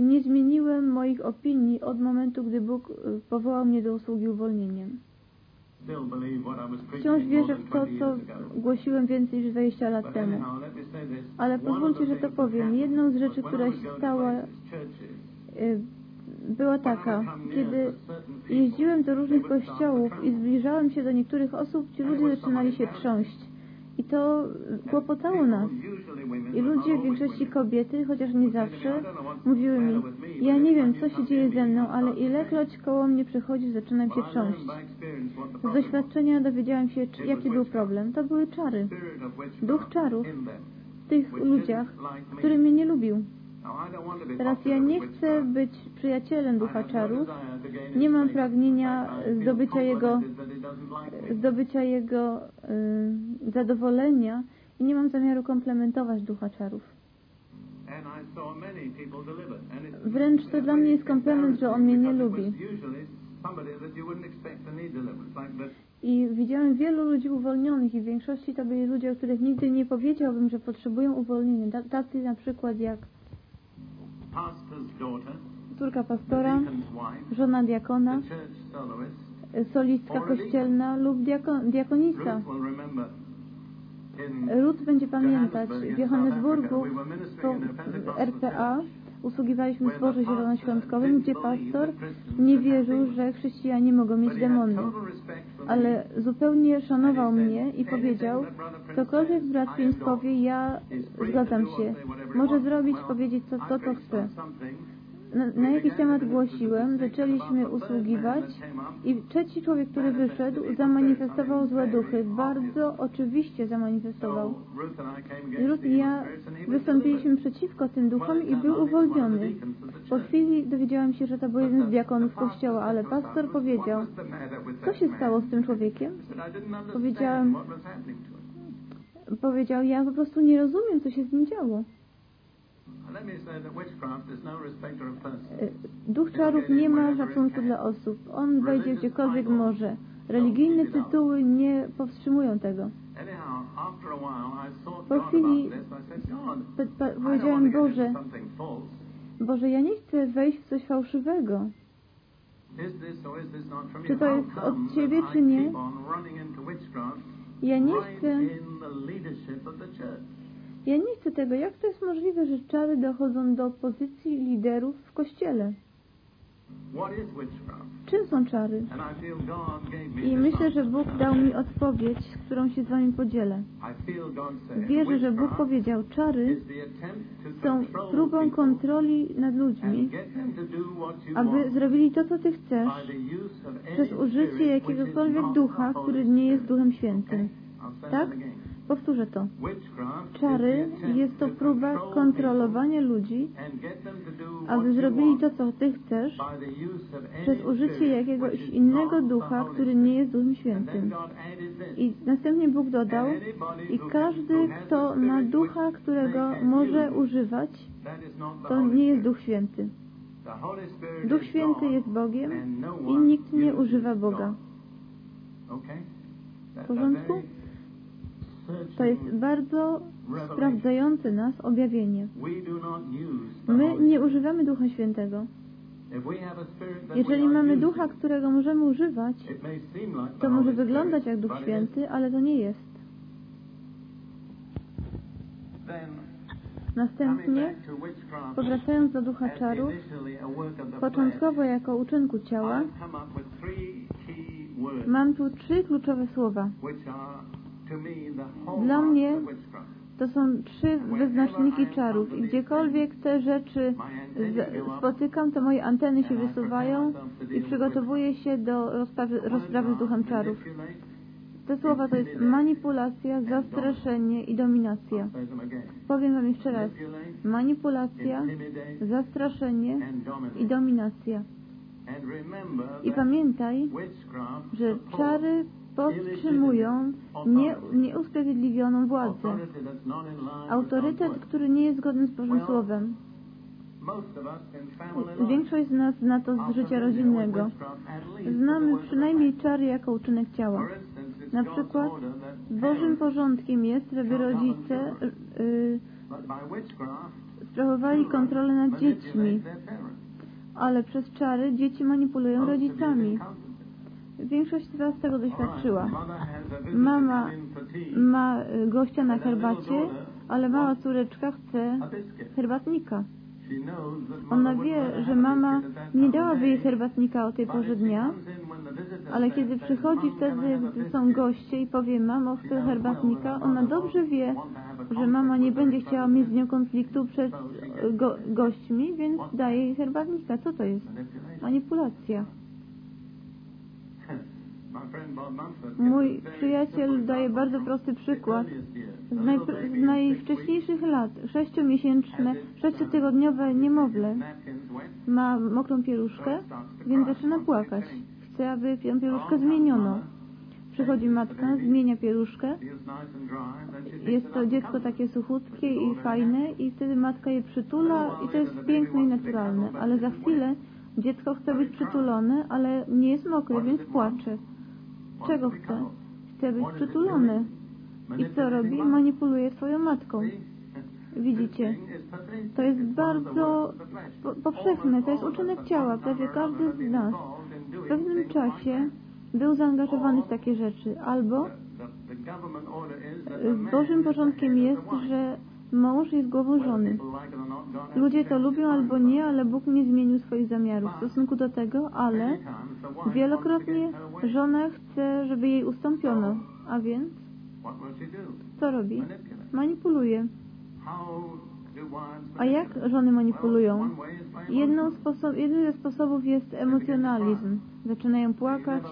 nie zmieniłem moich opinii od momentu, gdy Bóg y, powołał mnie do usługi uwolnieniem. Wciąż wierzę w to, co głosiłem więcej niż 20 lat temu. Ale pozwólcie, że to powiem. Jedną z rzeczy, która się stała, y, była taka. Kiedy jeździłem do różnych kościołów i zbliżałem się do niektórych osób, ci ludzie zaczynali się trząść. I to kłopotało nas. I ludzie, w większości kobiety, chociaż nie zawsze, mówiły mi, ja nie wiem, co się dzieje ze mną, ale ilekroć koło mnie przychodzi, zaczynam się trząść. Z doświadczenia dowiedziałem się, jaki był problem. To były czary. Duch czarów w tych ludziach, który mnie nie lubił. Teraz ja nie chcę być przyjacielem ducha czarów. Nie mam pragnienia zdobycia jego, zdobycia jego y, zadowolenia i nie mam zamiaru komplementować ducha czarów. Wręcz to dla mnie jest komplement, że on mnie nie lubi. I widziałem wielu ludzi uwolnionych i w większości to byli ludzie, o których nigdy nie powiedziałbym, że potrzebują uwolnienia. Tacy na przykład jak córka pastora, żona diakona, solistka kościelna lub diakon, diakonista. Ruth będzie pamiętać, w Johannesburgu w RPA usługiwaliśmy w zborze zielonoświątkowym, gdzie pastor nie wierzył, że chrześcijanie mogą mieć demony. Ale zupełnie szanował mnie i powiedział, cokolwiek brat Prince powie, ja zgadzam się. Może zrobić, powiedzieć co, to, co chce na, na jakiś temat głosiłem, zaczęliśmy usługiwać i trzeci człowiek, który wyszedł, zamanifestował złe duchy. Bardzo oczywiście zamanifestował. Ruth i ja wystąpiliśmy przeciwko tym duchom i był uwolniony. Po chwili dowiedziałam się, że to był jeden z diakonów kościoła, ale pastor powiedział, co się stało z tym człowiekiem? Powiedziałem, powiedział, ja po prostu nie rozumiem, co się z nim działo. E, duch czarów nie ma szacunku dla osób. On wejdzie gdziekolwiek może. Religijne tytuły nie powstrzymują tego. Po chwili powiedziałem, Boże, Boże, ja nie chcę wejść w coś fałszywego. Czy to jest od Ciebie, czy nie? Ja nie chcę Ja nie chcę tego. Jak to jest możliwe, że czary dochodzą do pozycji liderów w kościele? Czym są czary? I myślę, że. Bóg dał mi odpowiedź, z którą się z Wami podzielę. Wierzę, że Bóg powiedział, czary są próbą kontroli nad ludźmi, aby zrobili to, co Ty chcesz, przez użycie jakiegokolwiek ducha, który nie jest. Duchem Świętym. Tak? Powtórzę to. Czary jest to próba kontrolowania ludzi, aby zrobili to, co Ty chcesz, przez użycie jakiegoś innego ducha, który nie jest Duchem Świętym. I następnie Bóg dodał, i każdy, kto ma ducha, którego może używać, to nie jest. Duch Święty. Duch Święty jest Bogiem no i nikt nie używa Boga. W porządku? To jest bardzo sprawdzające nas objawienie. My nie używamy Ducha Świętego. Jeżeli mamy ducha, którego możemy używać, to może wyglądać jak Duch Święty, ale to nie jest. Następnie, powracając do ducha the początkowo jako uczynku ciała, mam tu trzy kluczowe słowa. Dla mnie. To są trzy wyznaczniki czarów i gdziekolwiek te rzeczy spotykam, to moje anteny się wysuwają i przygotowuję się do rozprawy, rozprawy z duchem czarów. Te słowa to jest manipulacja, zastraszenie i dominacja. Powiem Wam jeszcze raz. Manipulacja, zastraszenie i dominacja. I pamiętaj, że czary podtrzymują nie, nieusprawiedliwioną władzę. Autorytet, który nie jest zgodny z Bożym Słowem. Większość z nas zna to z życia rodzinnego. Znamy przynajmniej czary jako uczynek ciała. Na przykład Bożym porządkiem jest, żeby rodzice y, sprawowali kontrolę nad dziećmi, ale przez czary dzieci manipulują rodzicami. Większość z Was tego doświadczyła. Mama ma y, gościa na herbacie, ale mała córeczka chce herbatnika. Ona wie, że mama nie dałaby jej herbatnika o tej porze dnia, ale kiedy przychodzi wtedy, gdy są goście i powie, mamo, chcę herbatnika, ona dobrze wie, że mama nie będzie chciała mieć z nią konfliktu przed go gośćmi, więc daje jej herbatnika. Co to jest? Manipulacja. Mój przyjaciel daje bardzo prosty przykład. Z, najpr- z najwcześniejszych lat, sześciomiesięczne, sześciotygodniowe niemowlę ma mokrą pieluszkę, więc zaczyna płakać. Chce, aby tę pieluszkę zmieniono. Przychodzi matka, zmienia pieluszkę. Jest to dziecko takie suchutkie i fajne i wtedy matka je przytula i to jest piękne i naturalne. Ale za chwilę dziecko chce być przytulone, ale nie jest mokre, więc płacze. Czego chce? Chce być przytulone. I co robi? Manipuluje swoją matką. Widzicie? To jest bardzo po powszechne, to jest uczynek ciała. Prawie każdy z nas w pewnym czasie był zaangażowany w takie rzeczy. Albo Bożym porządkiem jest, że mąż jest głową żony. Ludzie to lubią albo nie, ale Bóg nie zmienił swoich zamiarów w stosunku do tego, ale wielokrotnie żona chce, żeby jej ustąpiono. A więc co robi? Manipuluje. A jak żony manipulują? Jedną jeden ze sposobów jest emocjonalizm. Zaczynają płakać.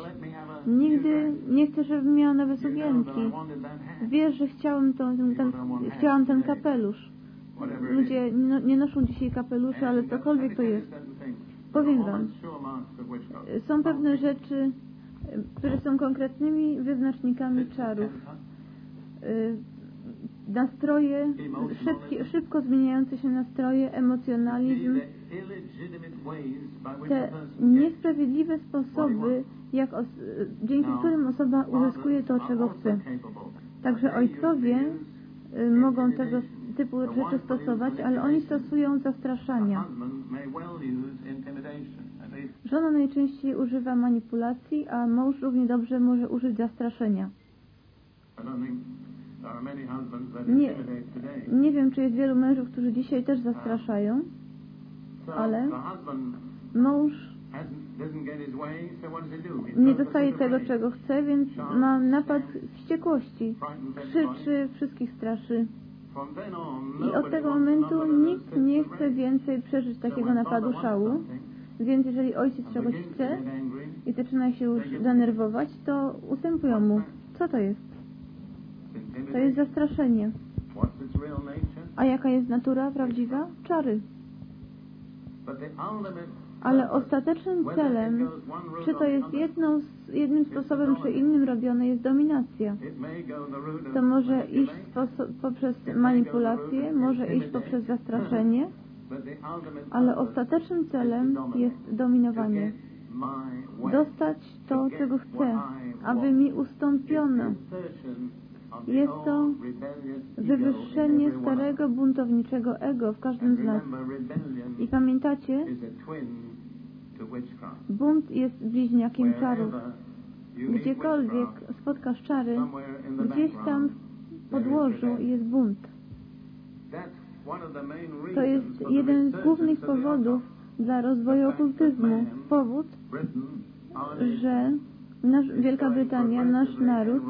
Nigdy nie chcę, żebym miała nowe sukienki. Wiesz, że chciałem to, ten, ten, chciałam ten kapelusz. Ludzie nie, nie noszą dzisiaj kapeluszy, ale cokolwiek to jest. Powiem Wam, są pewne rzeczy, które są konkretnymi wyznacznikami czarów. Nastroje, szybki, szybko zmieniające się nastroje, emocjonalizm, te niesprawiedliwe sposoby, jak dzięki którym osoba uzyskuje to, czego chce. Także ojcowie y, mogą tego typu rzeczy stosować, ale oni stosują zastraszania. Żona najczęściej używa manipulacji, a mąż równie dobrze może użyć zastraszenia. Nie, nie wiem, czy jest wielu mężów, którzy dzisiaj też zastraszają. So ale- Mąż nie dostaje tego, czego chce, więc ma napad wściekłości. Krzyczy, wszystkich straszy. I od tego momentu nikt nie chce więcej przeżyć takiego napadu szału. Więc jeżeli ojciec czegoś chce i zaczyna się już denerwować, to ustępują mu. Co to jest? To jest zastraszenie. A jaka jest natura prawdziwa? Czary. Ale ostatecznym celem, czy to jest jedną jednym sposobem, czy innym robione, jest dominacja. To może iść poprzez manipulację, może iść poprzez zastraszenie, ale ostatecznym celem jest dominowanie. Dostać to, czego chcę, aby mi ustąpiono. Jest to wywyższenie starego buntowniczego ego w każdym z nas. I pamiętacie, bunt jest bliźniakiem czarów. Gdziekolwiek spotkasz czary, gdzieś tam w podłożu jest bunt. To jest jeden z głównych powodów dla rozwoju okultyzmu. Powód, że nasz, Wielka Brytania, nasz naród,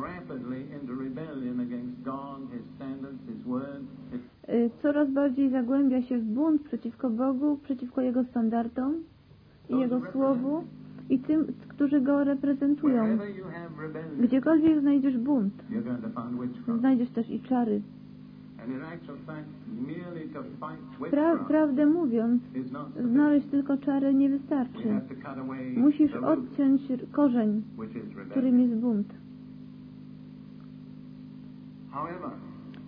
y, coraz bardziej zagłębia się w bunt przeciwko Bogu, przeciwko Jego standardom i Jego Słowu i tym, którzy Go reprezentują. Gdziekolwiek znajdziesz bunt, znajdziesz też i czary. Pra, prawdę mówiąc, znaleźć tylko czary nie wystarczy. Musisz odciąć korzeń, którym jest bunt.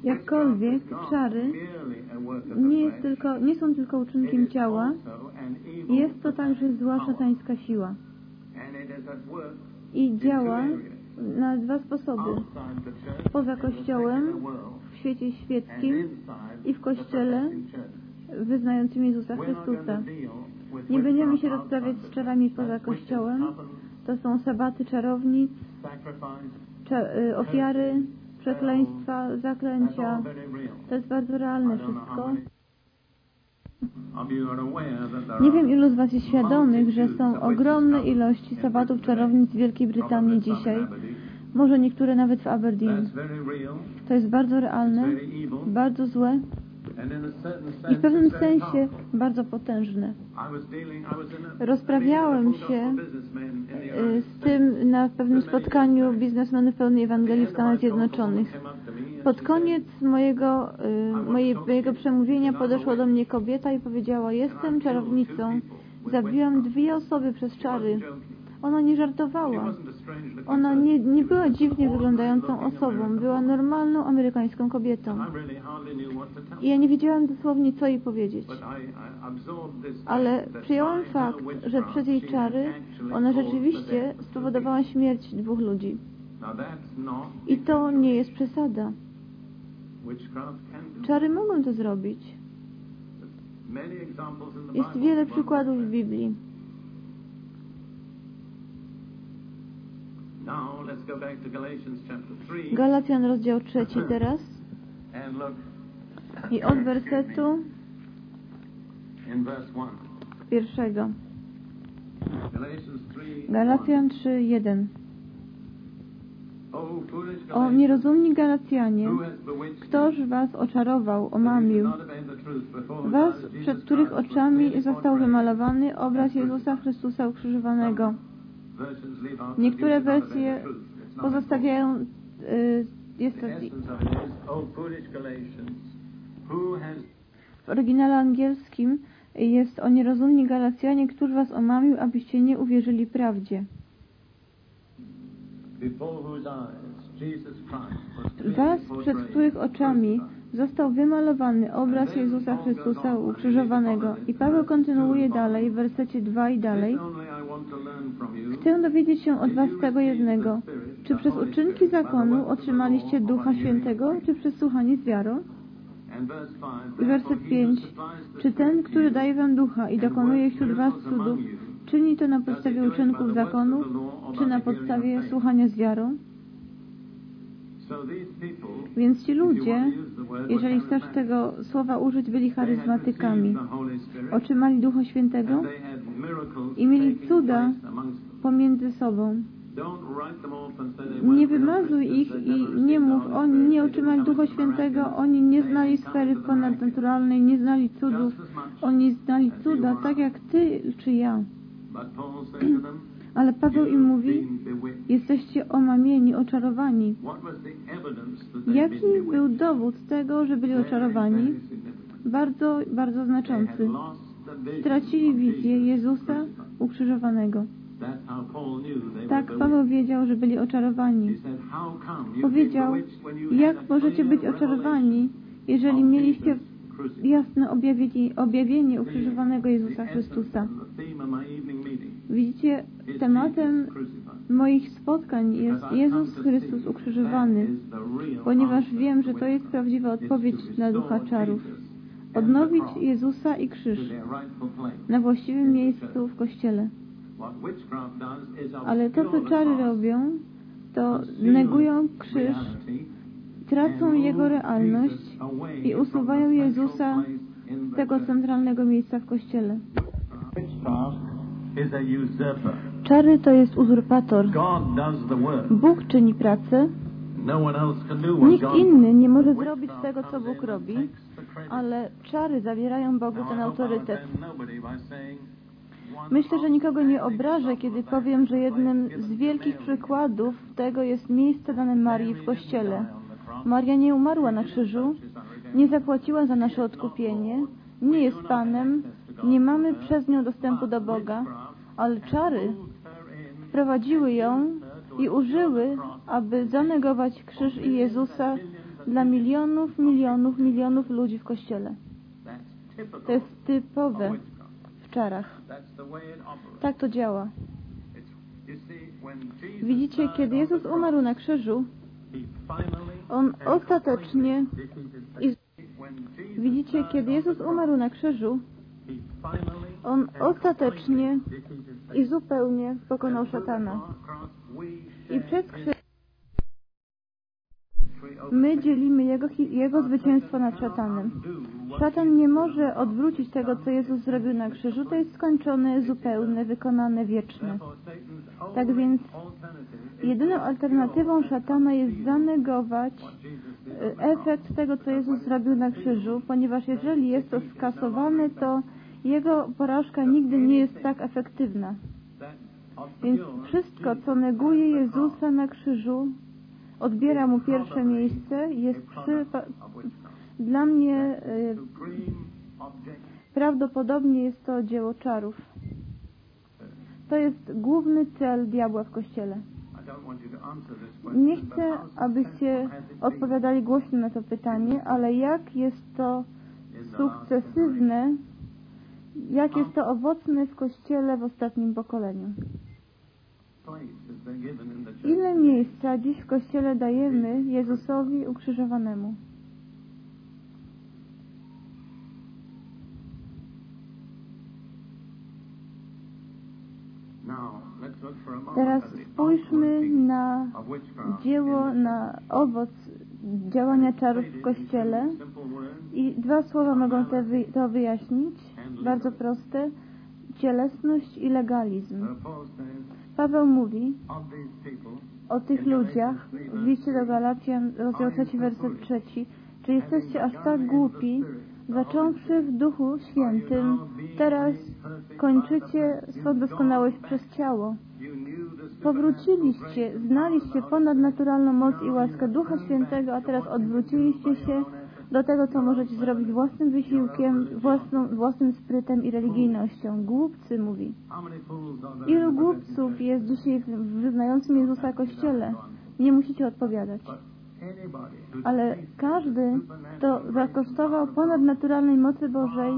Jakkolwiek czary nie, jest tylko, nie są tylko uczynkiem ciała, jest to także zła szatańska siła. I działa na dwa sposoby. Poza Kościołem, świecie świeckim i w Kościele wyznającym Jezusa Chrystusa. Nie będziemy się rozprawiać z czarami poza Kościołem. To są sabaty czarownic, cza- y, ofiary, przekleństwa, zaklęcia. To jest bardzo realne wszystko. Nie wiem, ilu z Was jest świadomych, że są ogromne ilości sabatów czarownic w Wielkiej Brytanii dzisiaj. Może niektóre nawet w Aberdeen. To jest bardzo realne, bardzo złe i w pewnym sensie bardzo potężne. Rozprawiałem się y, z tym na pewnym spotkaniu biznesmenów pełnej Ewangelii w Stanach Zjednoczonych. Pod koniec mojego, y, moje, mojego przemówienia podeszła do mnie kobieta i powiedziała, jestem czarownicą. Zabiłam dwie osoby przez czary. Ona nie żartowała. Ona nie, nie była dziwnie wyglądającą osobą. Była normalną amerykańską kobietą. I ja nie wiedziałam dosłownie, co jej powiedzieć. Ale przyjąłem fakt, że przez jej czary ona rzeczywiście spowodowała śmierć dwóch ludzi. I to nie jest przesada. Czary mogą to zrobić. Jest wiele przykładów w Biblii. Galacjan rozdział trzeci teraz. I od wersetu pierwszego. Galacjan 3:1. O nierozumni Galacjanie, ktoż was oczarował, omamił? Was, przed których oczami został wymalowany obraz Jezusa Chrystusa ukrzyżowanego. Niektóre wersje pozostawiają, y, jest to w oryginale angielskim jest o nierozumni Galacjanie, któż was omamił, abyście nie uwierzyli prawdzie. Was, przed których oczami został wymalowany obraz Jezusa Chrystusa ukrzyżowanego. I Paweł kontynuuje dalej, w wersecie 2 i dalej. Chcę dowiedzieć się od Was tego jednego. Czy przez uczynki zakonu otrzymaliście Ducha Świętego, czy przez słuchanie z wiarą? I werset 5. Czy ten, który daje Wam Ducha i dokonuje wśród Was cudów, czyni to na podstawie uczynków zakonu, czy na podstawie słuchania z wiarą? Więc ci ludzie, jeżeli chcesz tego słowa użyć, byli charyzmatykami. Otrzymali Ducha Świętego i mieli cuda pomiędzy sobą. Nie wymazuj ich i nie mów, oni nie otrzymali Ducha Świętego, oni nie znali sfery ponadnaturalnej, nie znali cudów, oni znali cuda, tak jak Ty czy ja. Ale Paweł im mówi, jesteście omamieni, oczarowani. Jaki był dowód tego, że byli oczarowani? Bardzo, bardzo znaczący. Stracili wizję Jezusa ukrzyżowanego. Tak Paweł wiedział, że byli oczarowani. Powiedział, jak możecie być oczarowani, jeżeli mieliście jasne objawienie, objawienie ukrzyżowanego Jezusa Chrystusa. Widzicie, tematem moich spotkań jest Jezus Chrystus ukrzyżowany, ponieważ wiem, że to jest prawdziwa odpowiedź na ducha czarów. Odnowić Jezusa i krzyż na właściwym miejscu w Kościele. Ale to, co czary robią, to negują krzyż, tracą jego realność i usuwają Jezusa z tego centralnego miejsca w Kościele. Czary to jest uzurpator. Bóg czyni pracę. Nikt inny nie może zrobić tego, co Bóg robi, ale czary zabierają Bogu ten autorytet. Myślę, że nikogo nie obrażę, kiedy powiem, że jednym z wielkich przykładów tego jest miejsce dane Marii w Kościele. Maria nie umarła na krzyżu, nie zapłaciła za nasze odkupienie, nie jest Panem, nie mamy przez nią dostępu do Boga, ale czary wprowadziły ją i użyły, aby zanegować krzyż i Jezusa dla milionów, milionów, milionów ludzi w Kościele. To jest typowe w czarach. Tak to działa. Widzicie, kiedy Jezus umarł na krzyżu, On ostatecznie Widzicie, kiedy Jezus umarł na krzyżu, On ostatecznie i zupełnie pokonał szatana. I przez krzyż my dzielimy jego, jego zwycięstwo nad szatanem. Szatan nie może odwrócić tego, co Jezus zrobił na krzyżu. To jest skończone, zupełne, wykonane, wieczne. Tak więc jedyną alternatywą szatana jest zanegować efekt tego, co Jezus zrobił na krzyżu, ponieważ jeżeli jest to skasowane, to jego porażka nigdy nie jest tak efektywna. Więc wszystko, co neguje Jezusa na krzyżu, odbiera mu pierwsze miejsce, jest przy, dla mnie y, prawdopodobnie jest to dzieło czarów. To jest główny cel diabła w Kościele. Nie chcę, abyście odpowiadali głośno na to pytanie, ale jak jest to sukcesywne, jak jest to owocne w Kościele w ostatnim pokoleniu. Ile miejsca dziś w Kościele dajemy Jezusowi ukrzyżowanemu? Teraz spójrzmy na dzieło, na owoc działania czarów w Kościele i dwa słowa mogą to wyjaśnić, bardzo proste, cielesność i legalizm. Paweł mówi o tych ludziach w liście do Galacjan, rozdział 3, werset 3. Czy jesteście aż tak głupi, zacząwszy w Duchu Świętym, teraz kończycie swą doskonałość przez ciało. Powróciliście, znaliście ponadnaturalną moc i łaskę Ducha Świętego, a teraz odwróciliście się do tego, co możecie zrobić własnym wysiłkiem, własną, własnym sprytem i religijnością. Głupcy, mówi. Ilu głupców jest dzisiaj w wyznającym Jezusa Kościele? Nie musicie odpowiadać. Ale każdy, kto zakosztował ponad naturalnej mocy Bożej,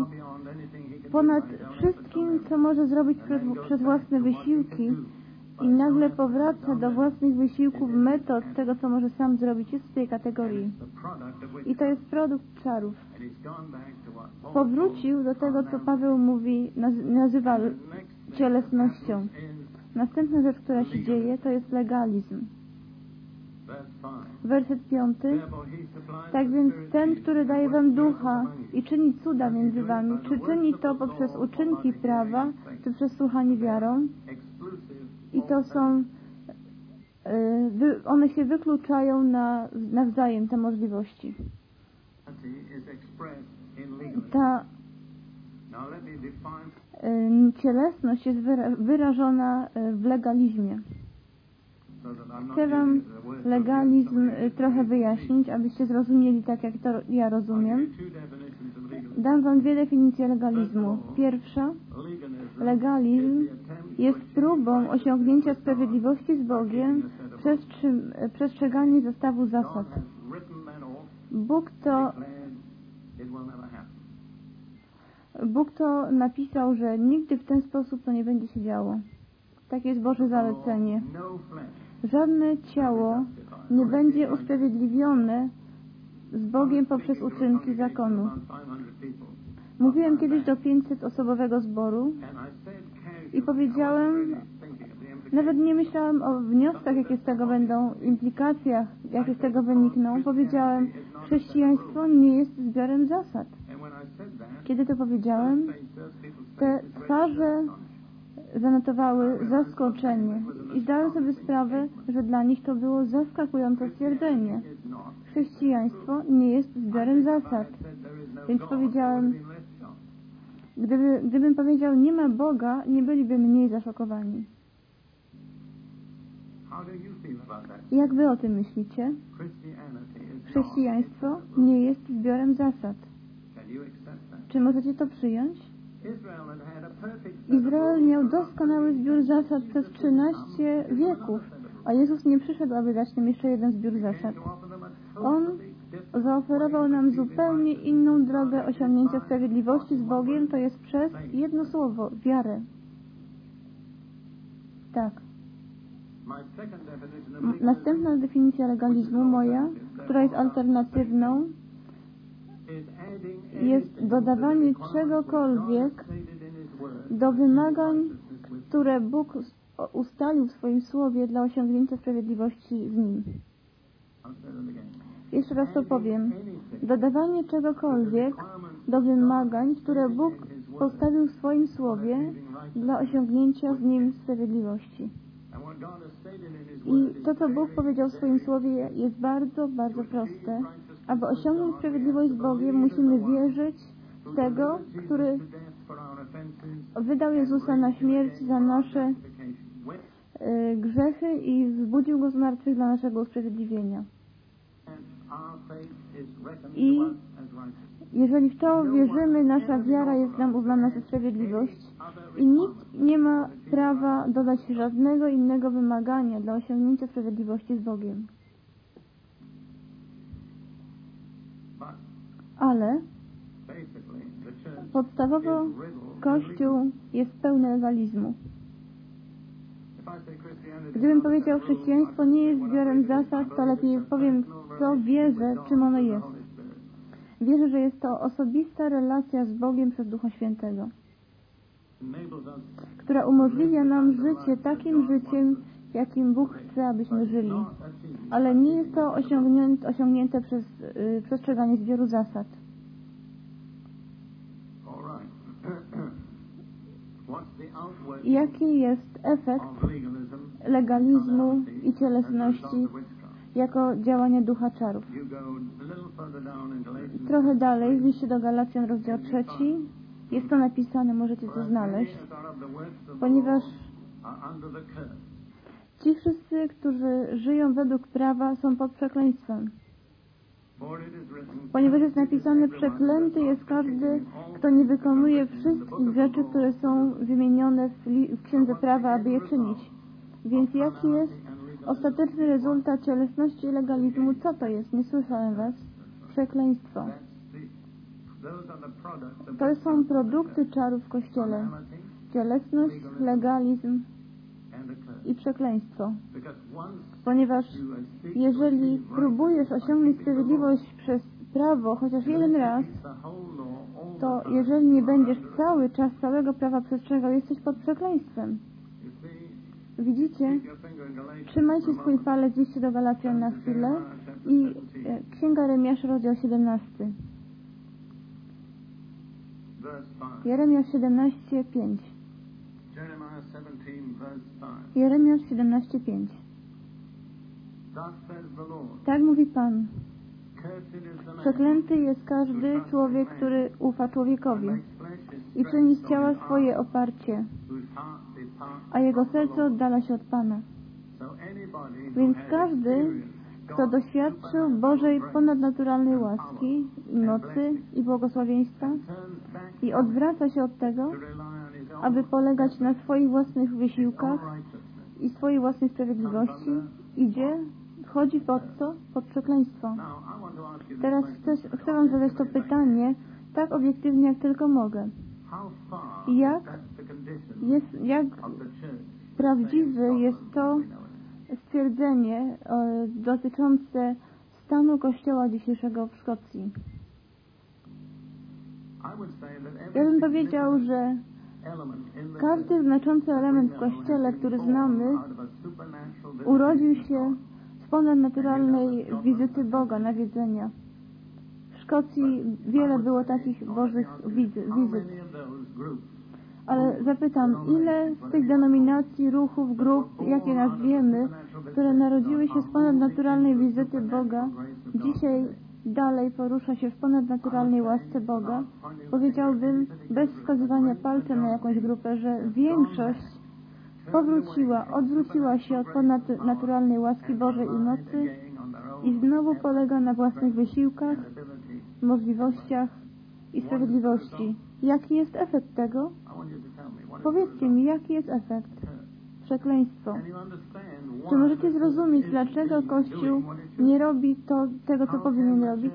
ponad wszystkim, co może zrobić przez, przez własne wysiłki, i nagle powraca do własnych wysiłków, metod tego, co może sam zrobić, jest w tej kategorii. I to jest produkt czarów. Powrócił do tego, co Paweł mówi, nazywa cielesnością. Następna rzecz, która się dzieje, to jest legalizm. Verse 5. werset piąty. Tak więc ten, który daje wam ducha i czyni cuda między wami, czy czyni to poprzez uczynki prawa, czy przez słuchanie wiarą? I to są, e, one się wykluczają na, nawzajem, te możliwości. Ta e, cielesność jest wyra, wyrażona e, w legalizmie. Chcę wam legalizm trochę wyjaśnić, abyście zrozumieli tak, jak to ja rozumiem. Dam wam dwie definicje legalizmu. Pierwsza, Legalizm jest próbą osiągnięcia sprawiedliwości z Bogiem przez przestrzeganie zestawu zasad. Bóg to. Bóg to napisał, że nigdy w ten sposób to nie będzie się działo. Takie jest Boże zalecenie. Żadne ciało nie będzie usprawiedliwione z Bogiem poprzez uczynki zakonu. Mówiłem kiedyś do 500-osobowego zboru I powiedziałem, Nawet nie myślałem o wnioskach, jakie z tego będą, implikacjach, jakie z tego wynikną. Powiedziałem, chrześcijaństwo nie jest zbiorem zasad. Kiedy to powiedziałem, te twarze zanotowały zaskoczenie i zdałem sobie sprawę, że dla nich to było zaskakujące stwierdzenie. Chrześcijaństwo nie jest zbiorem zasad. Więc powiedziałem, Gdyby, gdybym powiedział, nie ma Boga, nie byliby mniej zaszokowani. Jak wy o tym myślicie? Chrześcijaństwo nie jest zbiorem zasad. Czy możecie to przyjąć? Izrael miał doskonały zbiór zasad przez 13 wieków, a Jezus nie przyszedł, aby dać nam jeszcze jeden zbiór zasad. On zaoferował nam zupełnie inną drogę osiągnięcia sprawiedliwości z Bogiem, to jest przez jedno słowo, wiarę. Tak. Następna definicja legalizmu moja, która jest alternatywną, jest dodawanie czegokolwiek do wymagań, które Bóg ustalił w swoim słowie dla osiągnięcia sprawiedliwości z Nim. Jeszcze raz to powiem. Dodawanie czegokolwiek do wymagań, które Bóg postawił w swoim słowie dla osiągnięcia z Nim sprawiedliwości. I to, co Bóg powiedział w swoim słowie, jest bardzo, bardzo proste. Aby osiągnąć sprawiedliwość z Bogiem, musimy wierzyć w tego, który wydał Jezusa na śmierć za nasze y, grzechy i wzbudził Go z martwych dla naszego usprawiedliwienia. I jeżeli w to wierzymy, nasza wiara jest nam uznana za sprawiedliwość i nikt nie ma prawa dodać żadnego innego wymagania dla osiągnięcia sprawiedliwości z Bogiem. Ale podstawowo Kościół jest pełny legalizmu. Gdybym powiedział, chrześcijaństwo nie jest zbiorem zasad, to lepiej powiem, co wierzę, czym ono jest. Wierzę, że jest to osobista relacja z Bogiem przez Ducha Świętego, która umożliwia nam życie takim życiem, jakim Bóg chce, abyśmy żyli. Ale nie jest to osiągnięte, osiągnięte przez y, przestrzeganie zbioru zasad. Jaki jest efekt legalizmu i cielesności jako działanie ducha czarów? Trochę dalej, w liście do Galacjan, rozdział trzeci, jest to napisane, możecie to znaleźć, ponieważ ci wszyscy, którzy żyją według prawa, są pod przekleństwem. Ponieważ jest napisane, przeklęty jest każdy, kto nie wykonuje wszystkich rzeczy, które są wymienione w, w Księdze Prawa, aby je czynić. Więc jaki jest ostateczny rezultat cielesności i legalizmu? Co to jest? Nie słyszałem Was. Przekleństwo. To są produkty czarów w Kościele. Cielesność, legalizm i przekleństwo. Ponieważ jeżeli próbujesz osiągnąć sprawiedliwość przez prawo chociaż jeden raz, to jeżeli nie będziesz cały czas całego prawa przestrzegał, jesteś pod przekleństwem. Widzicie? Trzymajcie swój palec jeszcze do Galacjan na chwilę i e, Księga Jeremiasz, rozdział 17. Verse 5. Jeremiasz 17, 5. Jeremiah 17, verse 5. Jeremiasz 17, 5. Thus says the Lord, Tak mówi Pan. Przeklęty jest każdy człowiek, który ufa człowiekowi i czyni z ciała swoje oparcie, a jego serce oddala się od Pana. Więc każdy, Kto doświadczył Bożej ponadnaturalnej łaski i mocy i błogosławieństwa i odwraca się od tego, aby polegać na swoich własnych wysiłkach i swojej własnej sprawiedliwości, idzie, wchodzi pod co? Pod przekleństwo. Teraz chcę, chcę Wam zadać to pytanie tak obiektywnie, jak tylko mogę. Jak Jest, jak prawdziwe jest to stwierdzenie e, dotyczące stanu Kościoła dzisiejszego w Szkocji. Ja bym powiedział, że każdy znaczący element w Kościele, który znamy, urodził się z ponadnaturalnej wizyty Boga, nawiedzenia. W Szkocji wiele było takich Bożych wizyt. Ale zapytam, ile z tych denominacji, ruchów, grup, jakie nazwiemy, które narodziły się z ponadnaturalnej wizyty Boga, dzisiaj dalej porusza się w ponadnaturalnej łasce Boga? Powiedziałbym, bez wskazywania palcem na jakąś grupę, że większość powróciła, odwróciła się od ponadnaturalnej łaski Bożej i mocy i znowu polega na własnych wysiłkach, możliwościach i sprawiedliwości. Jaki jest efekt tego? Powiedzcie mi, jaki jest efekt? Przekleństwo. Czy możecie zrozumieć, dlaczego Kościół nie robi to, tego, co powinien robić?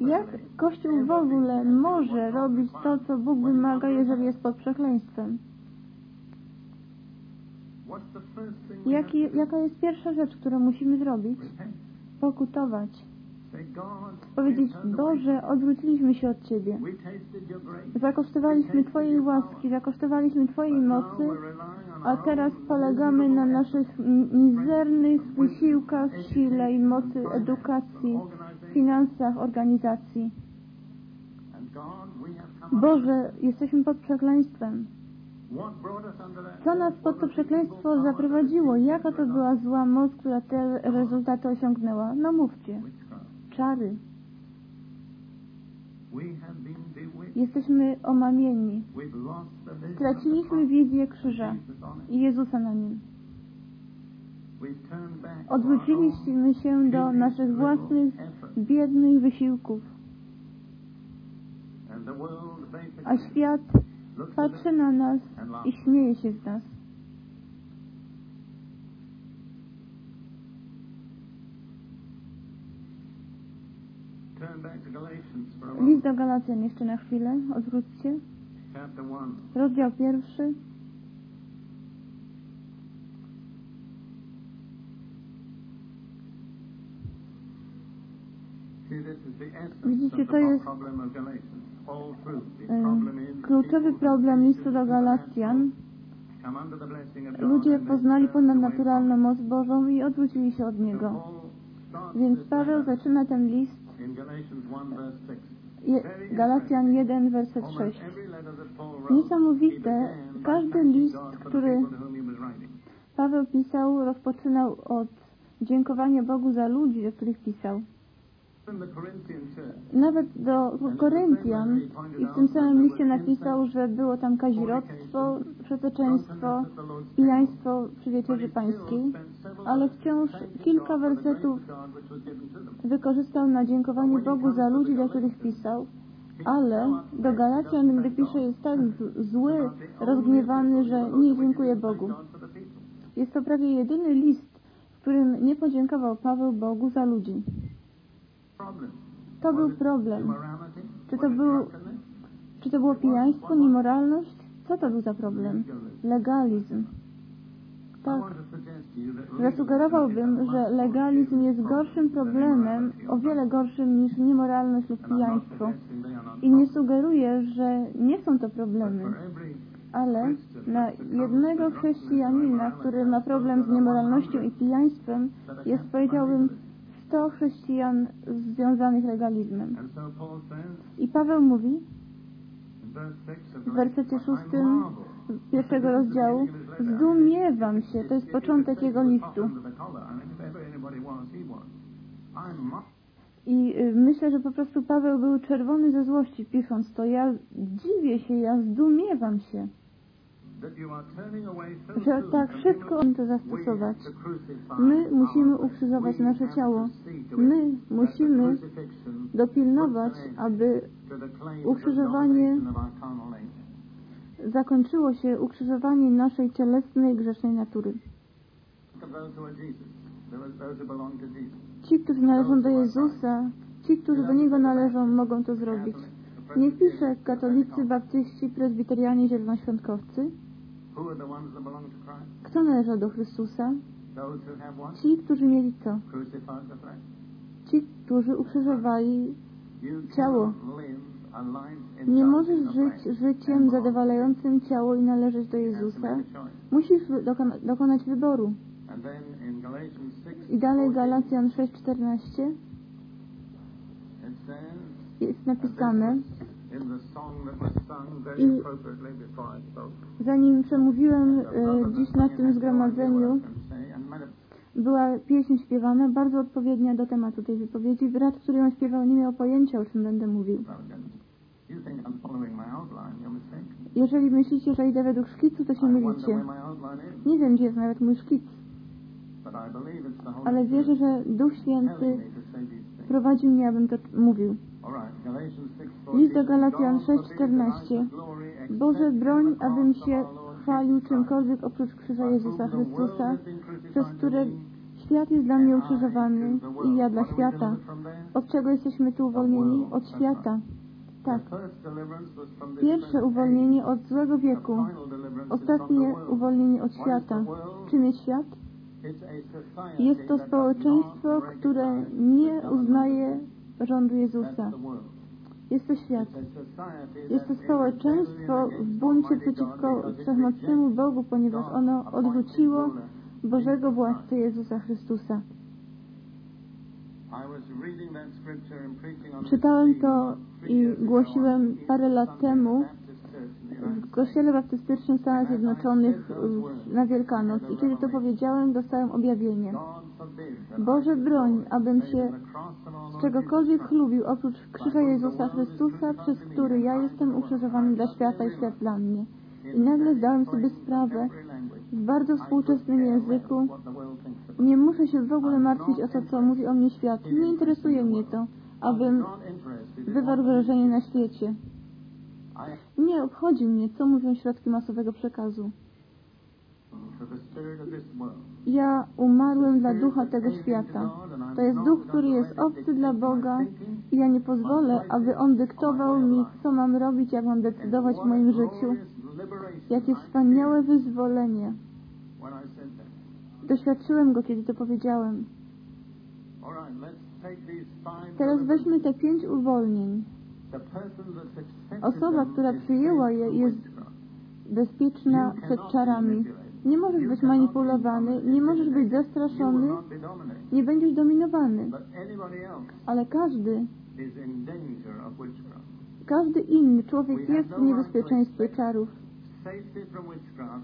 Jak Kościół w ogóle może robić to, co Bóg wymaga, jeżeli jest pod przekleństwem? Jaki, jaka jest pierwsza rzecz, którą musimy zrobić? Pokutować. Powiedzieć. Boże, odwróciliśmy się od Ciebie. Zakosztowaliśmy Twojej łaski, zakosztowaliśmy Twojej mocy, a teraz polegamy na naszych mizernych wysiłkach, sile i mocy edukacji, finansach organizacji. Boże, jesteśmy pod przekleństwem. Co nas pod to przekleństwo zaprowadziło? Jaka to była zła moc, która te rezultaty osiągnęła? No mówcie. Czary. Jesteśmy omamieni. Straciliśmy wizję krzyża i Jezusa na nim. Odwróciliśmy się do naszych własnych, biednych wysiłków, a świat patrzy na nas i śmieje się z nas. List do Galacjan jeszcze na chwilę, odwróćcie. Chapter 1. Rozdział pierwszy. Widzicie, to jest Kluczowy problem listu do Galacjan. Ludzie poznali ponadnaturalną moc Bożą i odwrócili się od. Niego. Więc Paweł zaczyna ten list, in Galatians 1 verse 6. je, Galacjan 1, werset Almost 6. every letter that Paul wrote, Niesamowite, każdy list, który. Paweł pisał, rozpoczynał od dziękowania Bogu za ludzi, do których pisał. Nawet do Koryntian i w tym samym liście napisał, że było tam kazirodztwo, przeteczeństwo, pijaństwo przy wieczerzy pańskiej, ale wciąż kilka wersetów wykorzystał na dziękowanie Bogu za ludzi, do których pisał, ale do Galacjan, gdy pisze, jest tak zły, rozgniewany, że nie dziękuję Bogu. Jest to prawie jedyny list, w którym nie podziękował Paweł Bogu za ludzi. To był problem. Czy to był- Czy to było pijaństwo, niemoralność? Co to był za problem? Legalizm. Tak. Zasugerowałbym, że legalizm jest gorszym problemem, o wiele gorszym niż niemoralność lub pijaństwo. I nie sugeruję, że nie są to problemy, ale na jednego chrześcijanina, który ma problem z niemoralnością i pijaństwem, jest, powiedziałbym, 100 chrześcijan związanych legalizmem. I Paweł mówi in verse 6 of w wersecie szóstym pierwszego rozdziału, zdumiewam się, to jest początek jego listu. I y, myślę, że po prostu Paweł był czerwony ze złości pisząc to. Ja dziwię się, ja zdumiewam się, że tak szybko on to zastosować. My musimy ukrzyżować nasze ciało. My musimy dopilnować, aby ukrzyżowanie zakończyło się ukrzyżowanie naszej cielesnej, grzesznej natury. Ci, którzy należą do Jezusa, ci, którzy do Niego należą, mogą to zrobić. Nie pisze katolicy, baptyści, prezbiterianie, zielonoświątkowcy. Kto należał do Chrystusa? Ci, którzy mieli co? Ci, którzy ukrzyżowali Ciało. Nie możesz żyć życiem zadowalającym ciało i należeć do Jezusa. Musisz dokonać wyboru. And then in Galatians 6, I dalej 14, Galacjan 6,14 it says, jest napisane, I- zanim przemówiłem e, dziś na tym zgromadzeniu, była pieśń śpiewana, bardzo odpowiednia do tematu tej wypowiedzi. Brat, który ją śpiewał, nie miał pojęcia, o czym będę mówił. Jeżeli myślicie, że idę według szkicu, to się mylicie. Nie wiem, gdzie jest nawet mój szkic, ale wierzę, że Duch Święty prowadził mnie, abym to mówił. All right, Galatians 6:14. List do forbid 6:14. that I should glory except Boże, broń, abym się chwalił czymkolwiek oprócz krzyża Jezusa Chrystusa, przez które świat jest dla mnie ukrzyżowany i ja dla świata. Od czego jesteśmy tu uwolnieni? Od świata. Tak. Pierwsze uwolnienie od złego wieku. Ostatnie uwolnienie od świata. Czym jest świat? Jest to społeczeństwo, które nie uznaje rządu Jezusa. Jest to świat. Jest to społeczeństwo w buncie przeciwko it Bogu, ponieważ ono odrzuciło. Bożego władcę Jezusa Chrystusa. Czytałem to i głosiłem parę lat temu w Kościele Baptystycznym Stanach Zjednoczonych na Wielkanoc i kiedy to powiedziałem, dostałem objawienie. Boże broń, abym się z czegokolwiek chlubił oprócz krzyża Jezusa Chrystusa, przez który ja jestem ukrzyżowany dla świata i świat dla mnie. I nagle zdałem sobie sprawę, w bardzo współczesnym języku nie muszę się w ogóle martwić o to, co mówi o mnie świat. Nie interesuje mnie to, abym wywarł wrażenie na świecie. Nie obchodzi mnie, co mówią środki masowego przekazu. Ja umarłem dla ducha tego świata. To jest duch, który jest obcy dla Boga i ja nie pozwolę, aby on dyktował mi, co mam robić, jak mam decydować w moim życiu. Jakie wspaniałe wyzwolenie. Doświadczyłem go, kiedy to powiedziałem. Teraz weźmy te pięć uwolnień. Osoba, która przyjęła je, jest bezpieczna przed czarami. Nie możesz być manipulowany, nie możesz być zastraszony, nie będziesz dominowany. Ale każdy, każdy inny człowiek jest w niebezpieczeństwie czarów.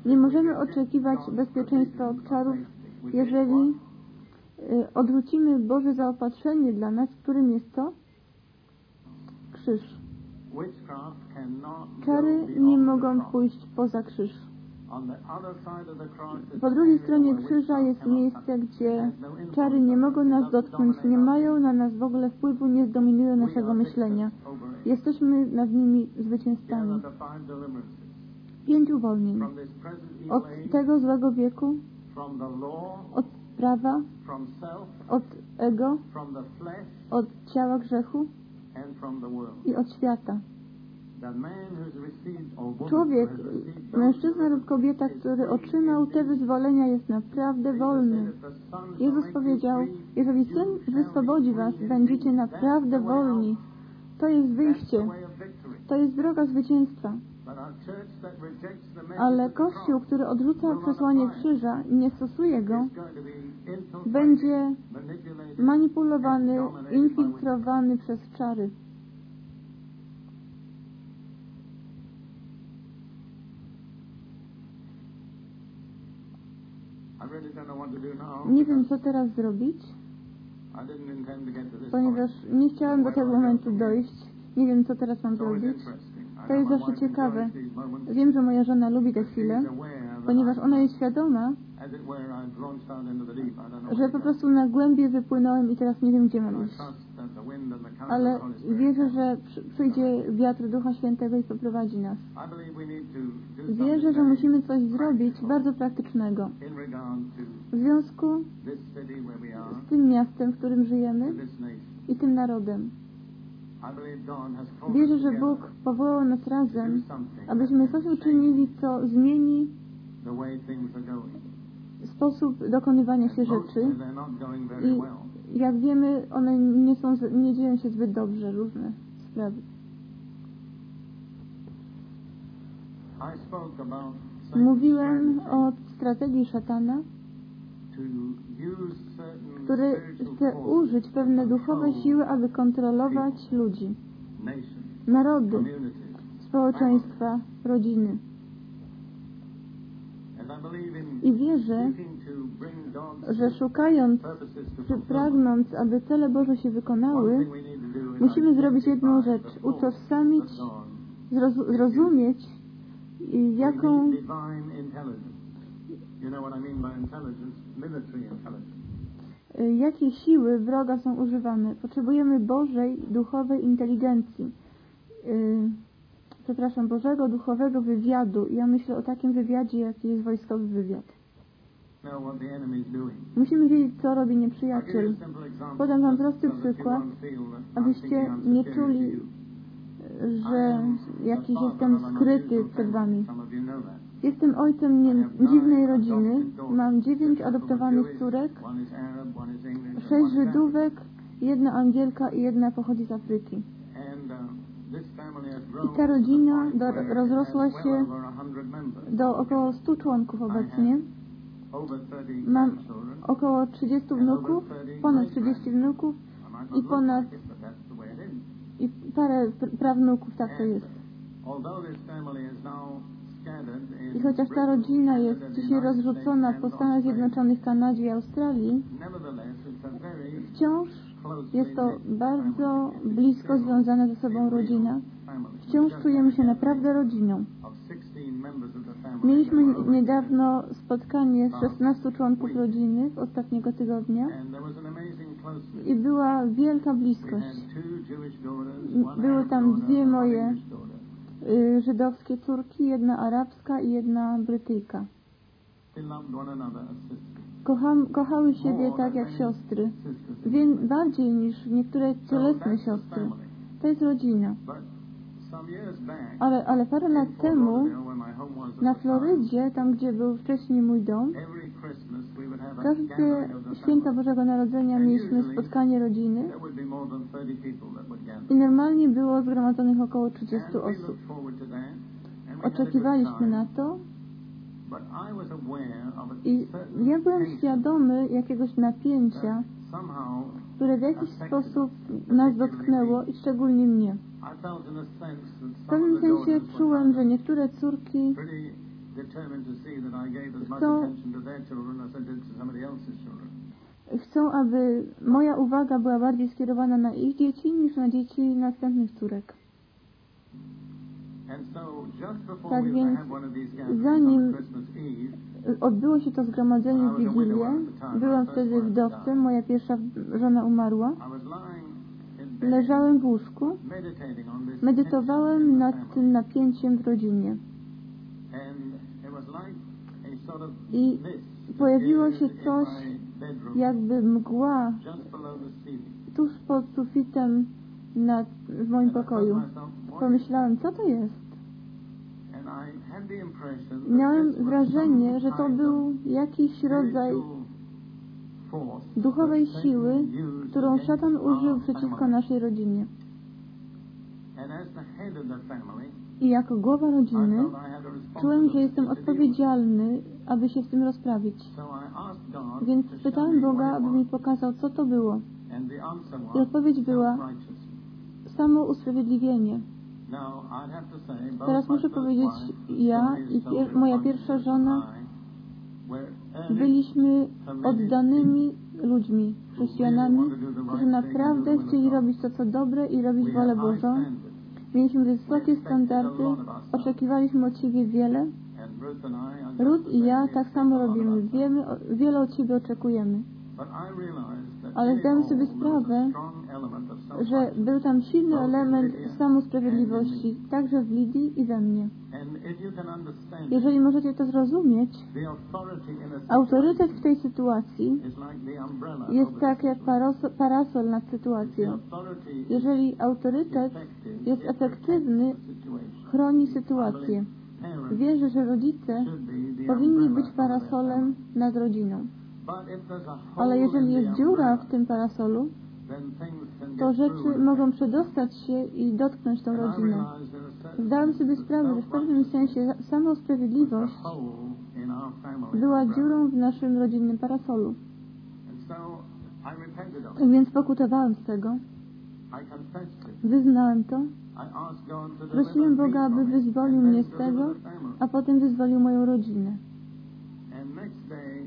Nie możemy oczekiwać bezpieczeństwa od czarów, jeżeli y, odwrócimy Boże zaopatrzenie dla nas, którym jest to? Krzyż. Czary nie mogą pójść poza krzyż. Po drugiej stronie krzyża jest miejsce, gdzie Has no czary nie mogą nas dotknąć, nie mają na nas w ogóle wpływu, nie zdominują naszego myślenia. Jesteśmy nad nimi zwycięzcami. Pięć uwolnień. Od tego złego wieku, od prawa, od ego, od ciała grzechu i od świata. Człowiek, mężczyzna lub kobieta, który otrzymał te wyzwolenia, jest naprawdę wolny. Jezus powiedział, jeżeli Syn wyswobodzi was, będziecie naprawdę wolni. To jest wyjście, to jest droga zwycięstwa. Ale Kościół, który odrzuca przesłanie krzyża i nie stosuje go, będzie manipulowany, infiltrowany przez czary. Nie wiem, co teraz zrobić, ponieważ nie chciałem do tego momentu dojść. Nie wiem, co teraz mam zrobić. To jest zawsze ciekawe. Wiem, że moja żona lubi te chwile, ponieważ ona jest świadoma, że po prostu na głębie wypłynąłem i teraz nie wiem, gdzie mam iść. Ale wierzę, że przy- przyjdzie wiatr Ducha Świętego i poprowadzi nas. Wierzę, że musimy coś zrobić bardzo praktycznego w związku z tym miastem, w którym żyjemy i tym narodem. Wierzę, że Bóg powołał nas razem, abyśmy coś uczynili, co zmieni sposób dokonywania się rzeczy. I jak wiemy, one nie, są, nie dzieją się zbyt dobrze, różne sprawy. Mówiłem o strategii szatana, który chce użyć pewne duchowe siły, aby kontrolować ludzi, narody, społeczeństwa, rodziny. I wierzę, że szukając, czy pragnąc, aby cele Boże się wykonały, musimy zrobić jedną rzecz, utożsamić, zrozumieć, y, jaką, y, jakie siły wroga są używane. Potrzebujemy Bożej, duchowej inteligencji. Przepraszam, Bożego, duchowego wywiadu. Ja myślę o takim wywiadzie, jaki jest wojskowy wywiad. Musimy wiedzieć, co robi nieprzyjaciel, Podam wam prosty przykład, abyście nie czuli, you. że jakiś jestem skryty przed wami. Jestem ojcem nie, dziwnej rodziny. Mam dziewięć adoptowanych córek, sześć Żydówek, jedna Angielka i jedna pochodzi z Afryki. I ta rodzina do- rozrosła się well over 100 members. Do około 100 członków obecnie. Over 30 Mam około 30 wnuków, ponad 30 wnuków I ponad- i parę pr- prawnuków, tak to jest. I chociaż ta rodzina jest dzisiaj rozrzucona po Stanach Zjednoczonych, Kanadzie i Australii, wciąż jest to bardzo blisko związana ze sobą rodzina. Wciąż czujemy się naprawdę rodziną. of 16 members of the family Mieliśmy niedawno spotkanie z 16 członków rodziny z ostatniego tygodnia i była wielka bliskość. były tam dwie moje. Y, żydowskie córki, jedna arabska i jedna brytyjka. Kocham, kochały siebie tak jak siostry, sisters. Wię, bardziej niż niektóre cielesne siostry. To jest rodzina. Ale, ale parę lat temu na Florydzie, tam gdzie był wcześniej mój dom, każde święta. Bożego Narodzenia mieliśmy spotkanie rodziny There would be more than 30 people that would gather. i normalnie było zgromadzonych około 30 And we osób. Oczekiwaliśmy na to I ja byłem świadomy jakiegoś napięcia, które w jakiś sposób nas dotknęło i szczególnie mnie. W pewnym sensie czułem, że niektóre córki Chcą- chcą, aby moja uwaga była bardziej skierowana na ich dzieci niż na dzieci następnych córek. Tak więc zanim Odbyło się to zgromadzenie w Wigilię. Byłam wtedy wdowcem, moja pierwsza żona umarła. Leżałem w łóżku, medytowałem nad tym napięciem w rodzinie. I pojawiło się coś Jakby mgła tuż pod sufitem nad, w moim pokoju. Pomyślałem, co to jest? Miałem wrażenie, że to był jakiś rodzaj duchowej siły, którą szatan użył przeciwko naszej rodzinie. I jako głowa rodziny czułem, że jestem odpowiedzialny, aby się z tym rozprawić. Więc pytałem Boga, aby mi pokazał, co to było. I odpowiedź była. Samo usprawiedliwienie. Teraz muszę powiedzieć, ja i pier moja pierwsza żona byliśmy oddanymi ludźmi, chrześcijanami, którzy naprawdę chcieli robić to, co dobre i robić wolę Bożą. Mieliśmy wysokie standardy, oczekiwaliśmy od siebie wiele. Ruth I ja tak samo robimy. Wiemy, wiele od siebie oczekujemy. Ale zdałem sobie sprawę, że był tam silny element samosprawiedliwości, także w Lidii i we mnie. Jeżeli możecie to zrozumieć, autorytet w tej sytuacji jest tak jak parasol nad sytuacją. Jeżeli autorytet jest efektywny, chroni sytuację. Wierzę, że rodzice powinni być parasolem nad rodziną. Ale jeżeli jest dziura w tym parasolu, to rzeczy mogą przedostać się i dotknąć tą rodzinę. Zdałem sobie sprawę, że w pewnym sensie our family była dziurą w naszym rodzinnym parasolu. Więc pokutowałem z tego, wyznałem to, prosiłem Boga, aby wyzwolił mnie z tego, a potem wyzwolił moją rodzinę.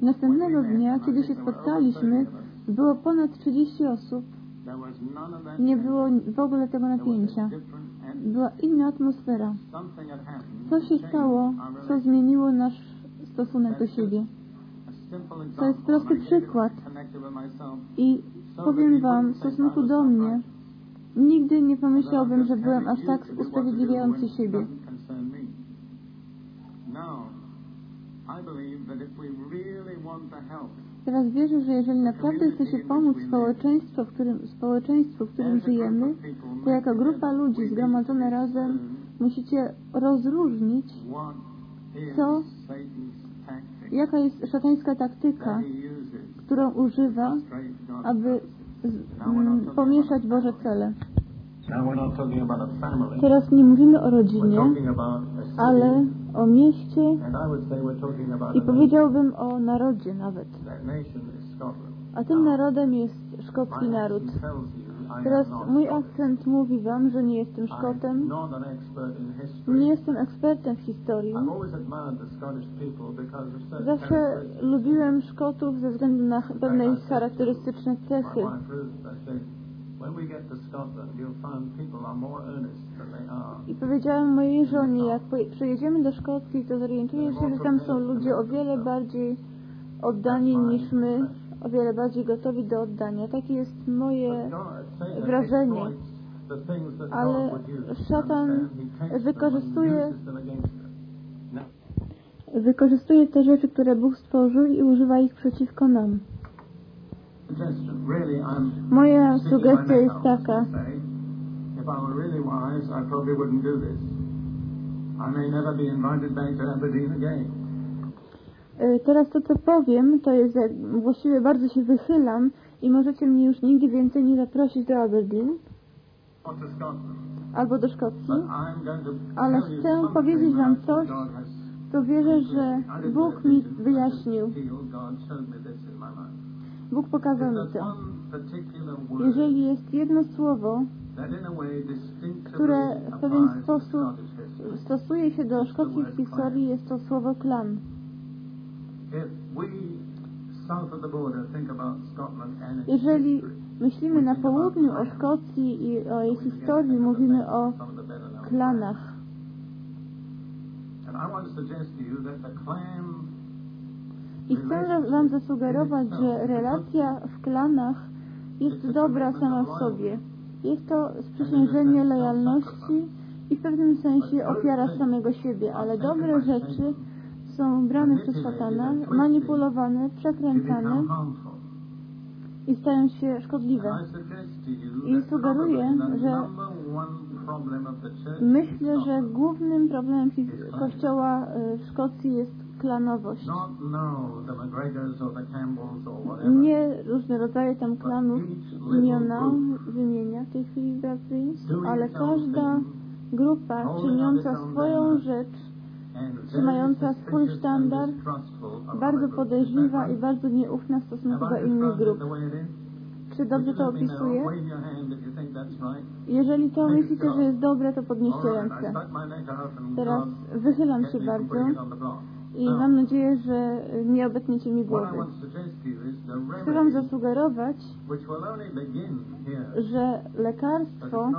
Następnego dnia, kiedy się spotkaliśmy, 30 of us, było ponad 30 osób, that nie było w ogóle tego napięcia. Była inna atmosfera. Co się stało, co zmieniło nasz stosunek do siebie. To jest prosty I przykład. I powiem that Wam, w I stosunku do mnie, nigdy nie pomyślałbym, że byłem aż tak usprawiedliwiający siebie. Teraz wierzę, że jeżeli naprawdę chce się pomóc społeczeństwu, w którym, społeczeństwu, w którym żyjemy, to jako grupa ludzi zgromadzona razem musicie rozróżnić, co- jaka jest szatańska taktyka, którą używa, aby z, mm, pomieszać Boże cele. Teraz nie mówimy o rodzinie, ale o mieście i powiedziałbym o narodzie nawet. A tym narodem jest szkocki naród. Teraz mój akcent mówi Wam, że nie jestem Szkotem, nie jestem ekspertem w historii. Zawsze lubiłem Szkotów ze względu na pewne ich charakterystyczne cechy. I powiedziałem mojej żonie, jak przyjedziemy do Szkocji, to zorientuję się, że tam są ludzie o wiele bardziej oddani niż my, o wiele bardziej gotowi do oddania. Takie jest moje wrażenie. Ale szatan wykorzystuje wykorzystuje te rzeczy, które Bóg stworzył i używa ich przeciwko nam. Moja sugestia jest taka, y, teraz to co powiem, to jest jak właściwie bardzo się wychylam i możecie mnie już nigdy więcej nie zaprosić do Aberdeen. Albo do Szkocji. Ale chcę powiedzieć wam coś, to wierzę, że Bóg mi wyjaśnił. Bóg pokazał mi to. Jeżeli jest jedno słowo, które w pewien sposób stosuje się do szkockiej historii, jest to słowo klan. Jeżeli myślimy na południu o Szkocji i o jej historii, mówimy o klanach. I chcę Wam zasugerować, że relacja w klanach jest dobra sama w sobie. Jest to sprzysiężenie lojalności i w pewnym sensie ofiara samego siebie, ale dobre rzeczy są brane przez szatana, manipulowane, przekręcane i stają się szkodliwe. I sugeruję, że Myślę, że głównym problemem kościoła y, w Szkocji jest klanowość. Nie różne rodzaje tam klanów, imiona, wymienia w tej chwili brat Prince, ale każda grupa czyniąca swoją rzecz, trzymająca swój suspicious sztandar, and distrustful of bardzo podejrzliwa i bardzo nieufna w stosunku do innych grup. Czy dobrze to opisuję? Jeżeli to myślicie, że jest dobre, to podnieście ręce. Teraz wychylam się bardzo i mam nadzieję, że nie obetniecie mi głowy. Chcę Wam zasugerować, że lekarstwo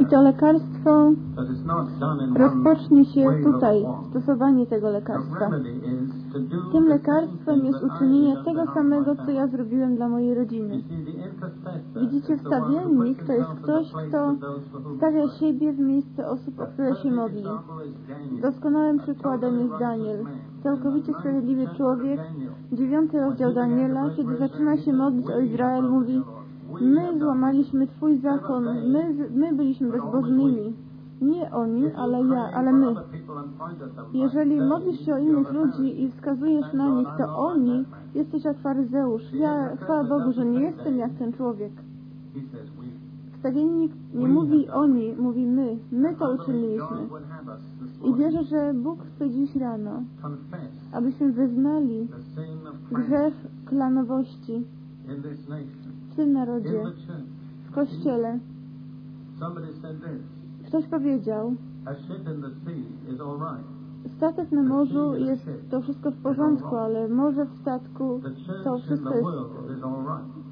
i to lekarstwo rozpocznie się tutaj, stosowanie tego lekarstwa. Tym lekarstwem jest uczynienie tego samego, co ja zrobiłem dla mojej rodziny. Widzicie, wstawiennik to jest ktoś, kto stawia siebie w miejsce osób, o które się modli. Doskonałym przykładem jest Daniel, całkowicie sprawiedliwy człowiek. Dziewiąty rozdział Daniela, kiedy zaczyna się modlić o Izrael, mówi My złamaliśmy Twój zakon, my, my byliśmy bezbożnymi. Nie oni, ale ja, ale my. Jeżeli modlisz się o innych ludzi i wskazujesz na nich, to oni, jesteś jak faryzeusz. Ja, chwała Bogu, że nie jestem jak ten człowiek. Wstawiennik nie mówi oni, mówi my. My to uczyniliśmy. I wierzę, że Bóg chce dziś rano, abyśmy wyznali grzech klanowości w tym narodzie, w Kościele. Ktoś powiedział, statek na morzu jest to wszystko w porządku, ale morze w statku to wszystko jest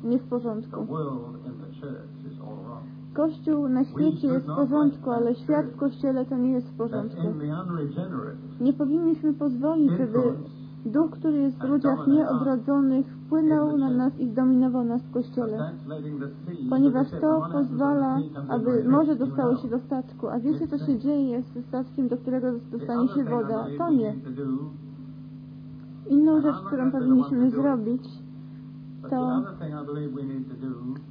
nie w porządku. Kościół na świecie jest w porządku, ale świat w Kościele to nie jest w porządku. Nie powinniśmy pozwolić, żeby duch, który jest w ludziach nieodrodzonych, wpłynął na nas i zdominował nas w Kościele. Ponieważ to pozwala, aby morze dostało się do statku. A wiecie, co się dzieje ze statkiem, do którego dostanie się woda? To nie. Inną rzecz, którą powinniśmy zrobić, to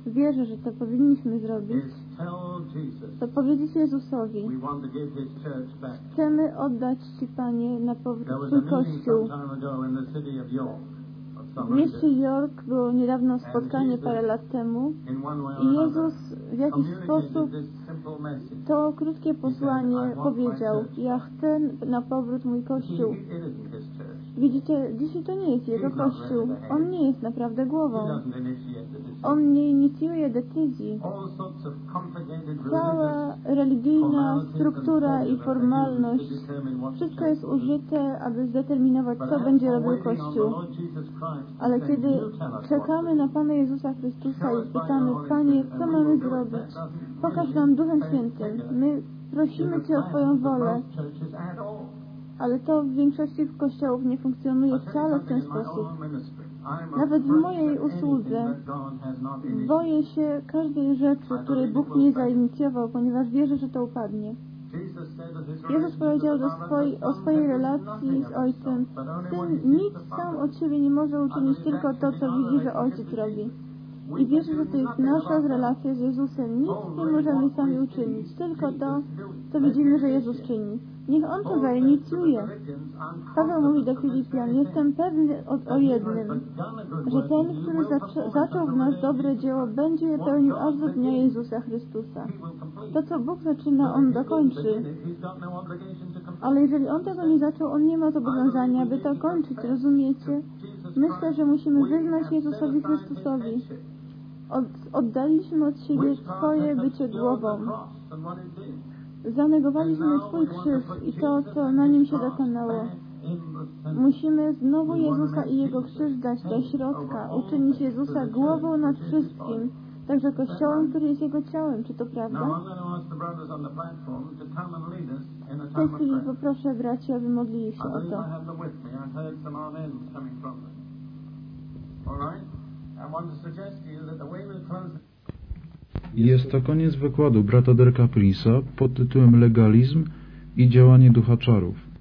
wierzę, że to powinniśmy zrobić, to powiedzieć Jezusowi, chcemy oddać Ci, Panie, na powrót Twój Kościół. W mieście York było niedawno spotkanie parę lat temu. i Jezus w jakiś sposób to krótkie posłanie powiedział, ja chcę na powrót mój Kościół. Widzicie, dzisiaj to nie jest Jego Kościół. On nie jest naprawdę głową. On nie inicjuje decyzji. Cała religijna struktura i formalność, wszystko jest użyte, aby zdeterminować, co będzie robił Kościół. Ale kiedy czekamy na Pana Jezusa Chrystusa i pytamy, Panie, co mamy zrobić? Pokaż nam Duchem Świętym. My prosimy Cię o Twoją wolę. Ale to w większości kościołów nie funkcjonuje wcale w ten sposób. Nawet w mojej usłudze boję się każdej rzeczy, której Bóg nie zainicjował, ponieważ wierzę, że to upadnie. Jezus powiedział swojej, o swojej relacji z Ojcem, Syn nic sam od siebie nie może uczynić, tylko to, co widzi, że Ojciec robi. I wierzę, że to jest nasza relacja z Jezusem. Nic nie możemy sami uczynić, tylko to, co widzimy, że Jezus czyni. Niech On to zainicjuje. Paweł mówi do Filipian, jestem pewny o, o jednym, że ten, który zaczą, zaczął w nas dobre dzieło, będzie je pełnił aż do dnia Jezusa Chrystusa. To, co Bóg zaczyna, On dokończy. Ale jeżeli On tego nie zaczął, On nie ma zobowiązania, aby to kończyć, rozumiecie? Myślę, że musimy wyznać Jezusowi Chrystusowi. Od, oddaliśmy od siebie swoje bycie głową. Zanegowaliśmy swój krzyż i to, co na nim się dokonało. Musimy znowu Jezusa i Jego krzyż dać do środka, uczynić Jezusa głową nad wszystkim, także Kościołem, który jest Jego ciałem. Czy to prawda? W tej chwili poproszę braci, aby modlili się o to. Jest to koniec wykładu brata Derka Prisa pod tytułem Legalizm i działanie ducha czarów.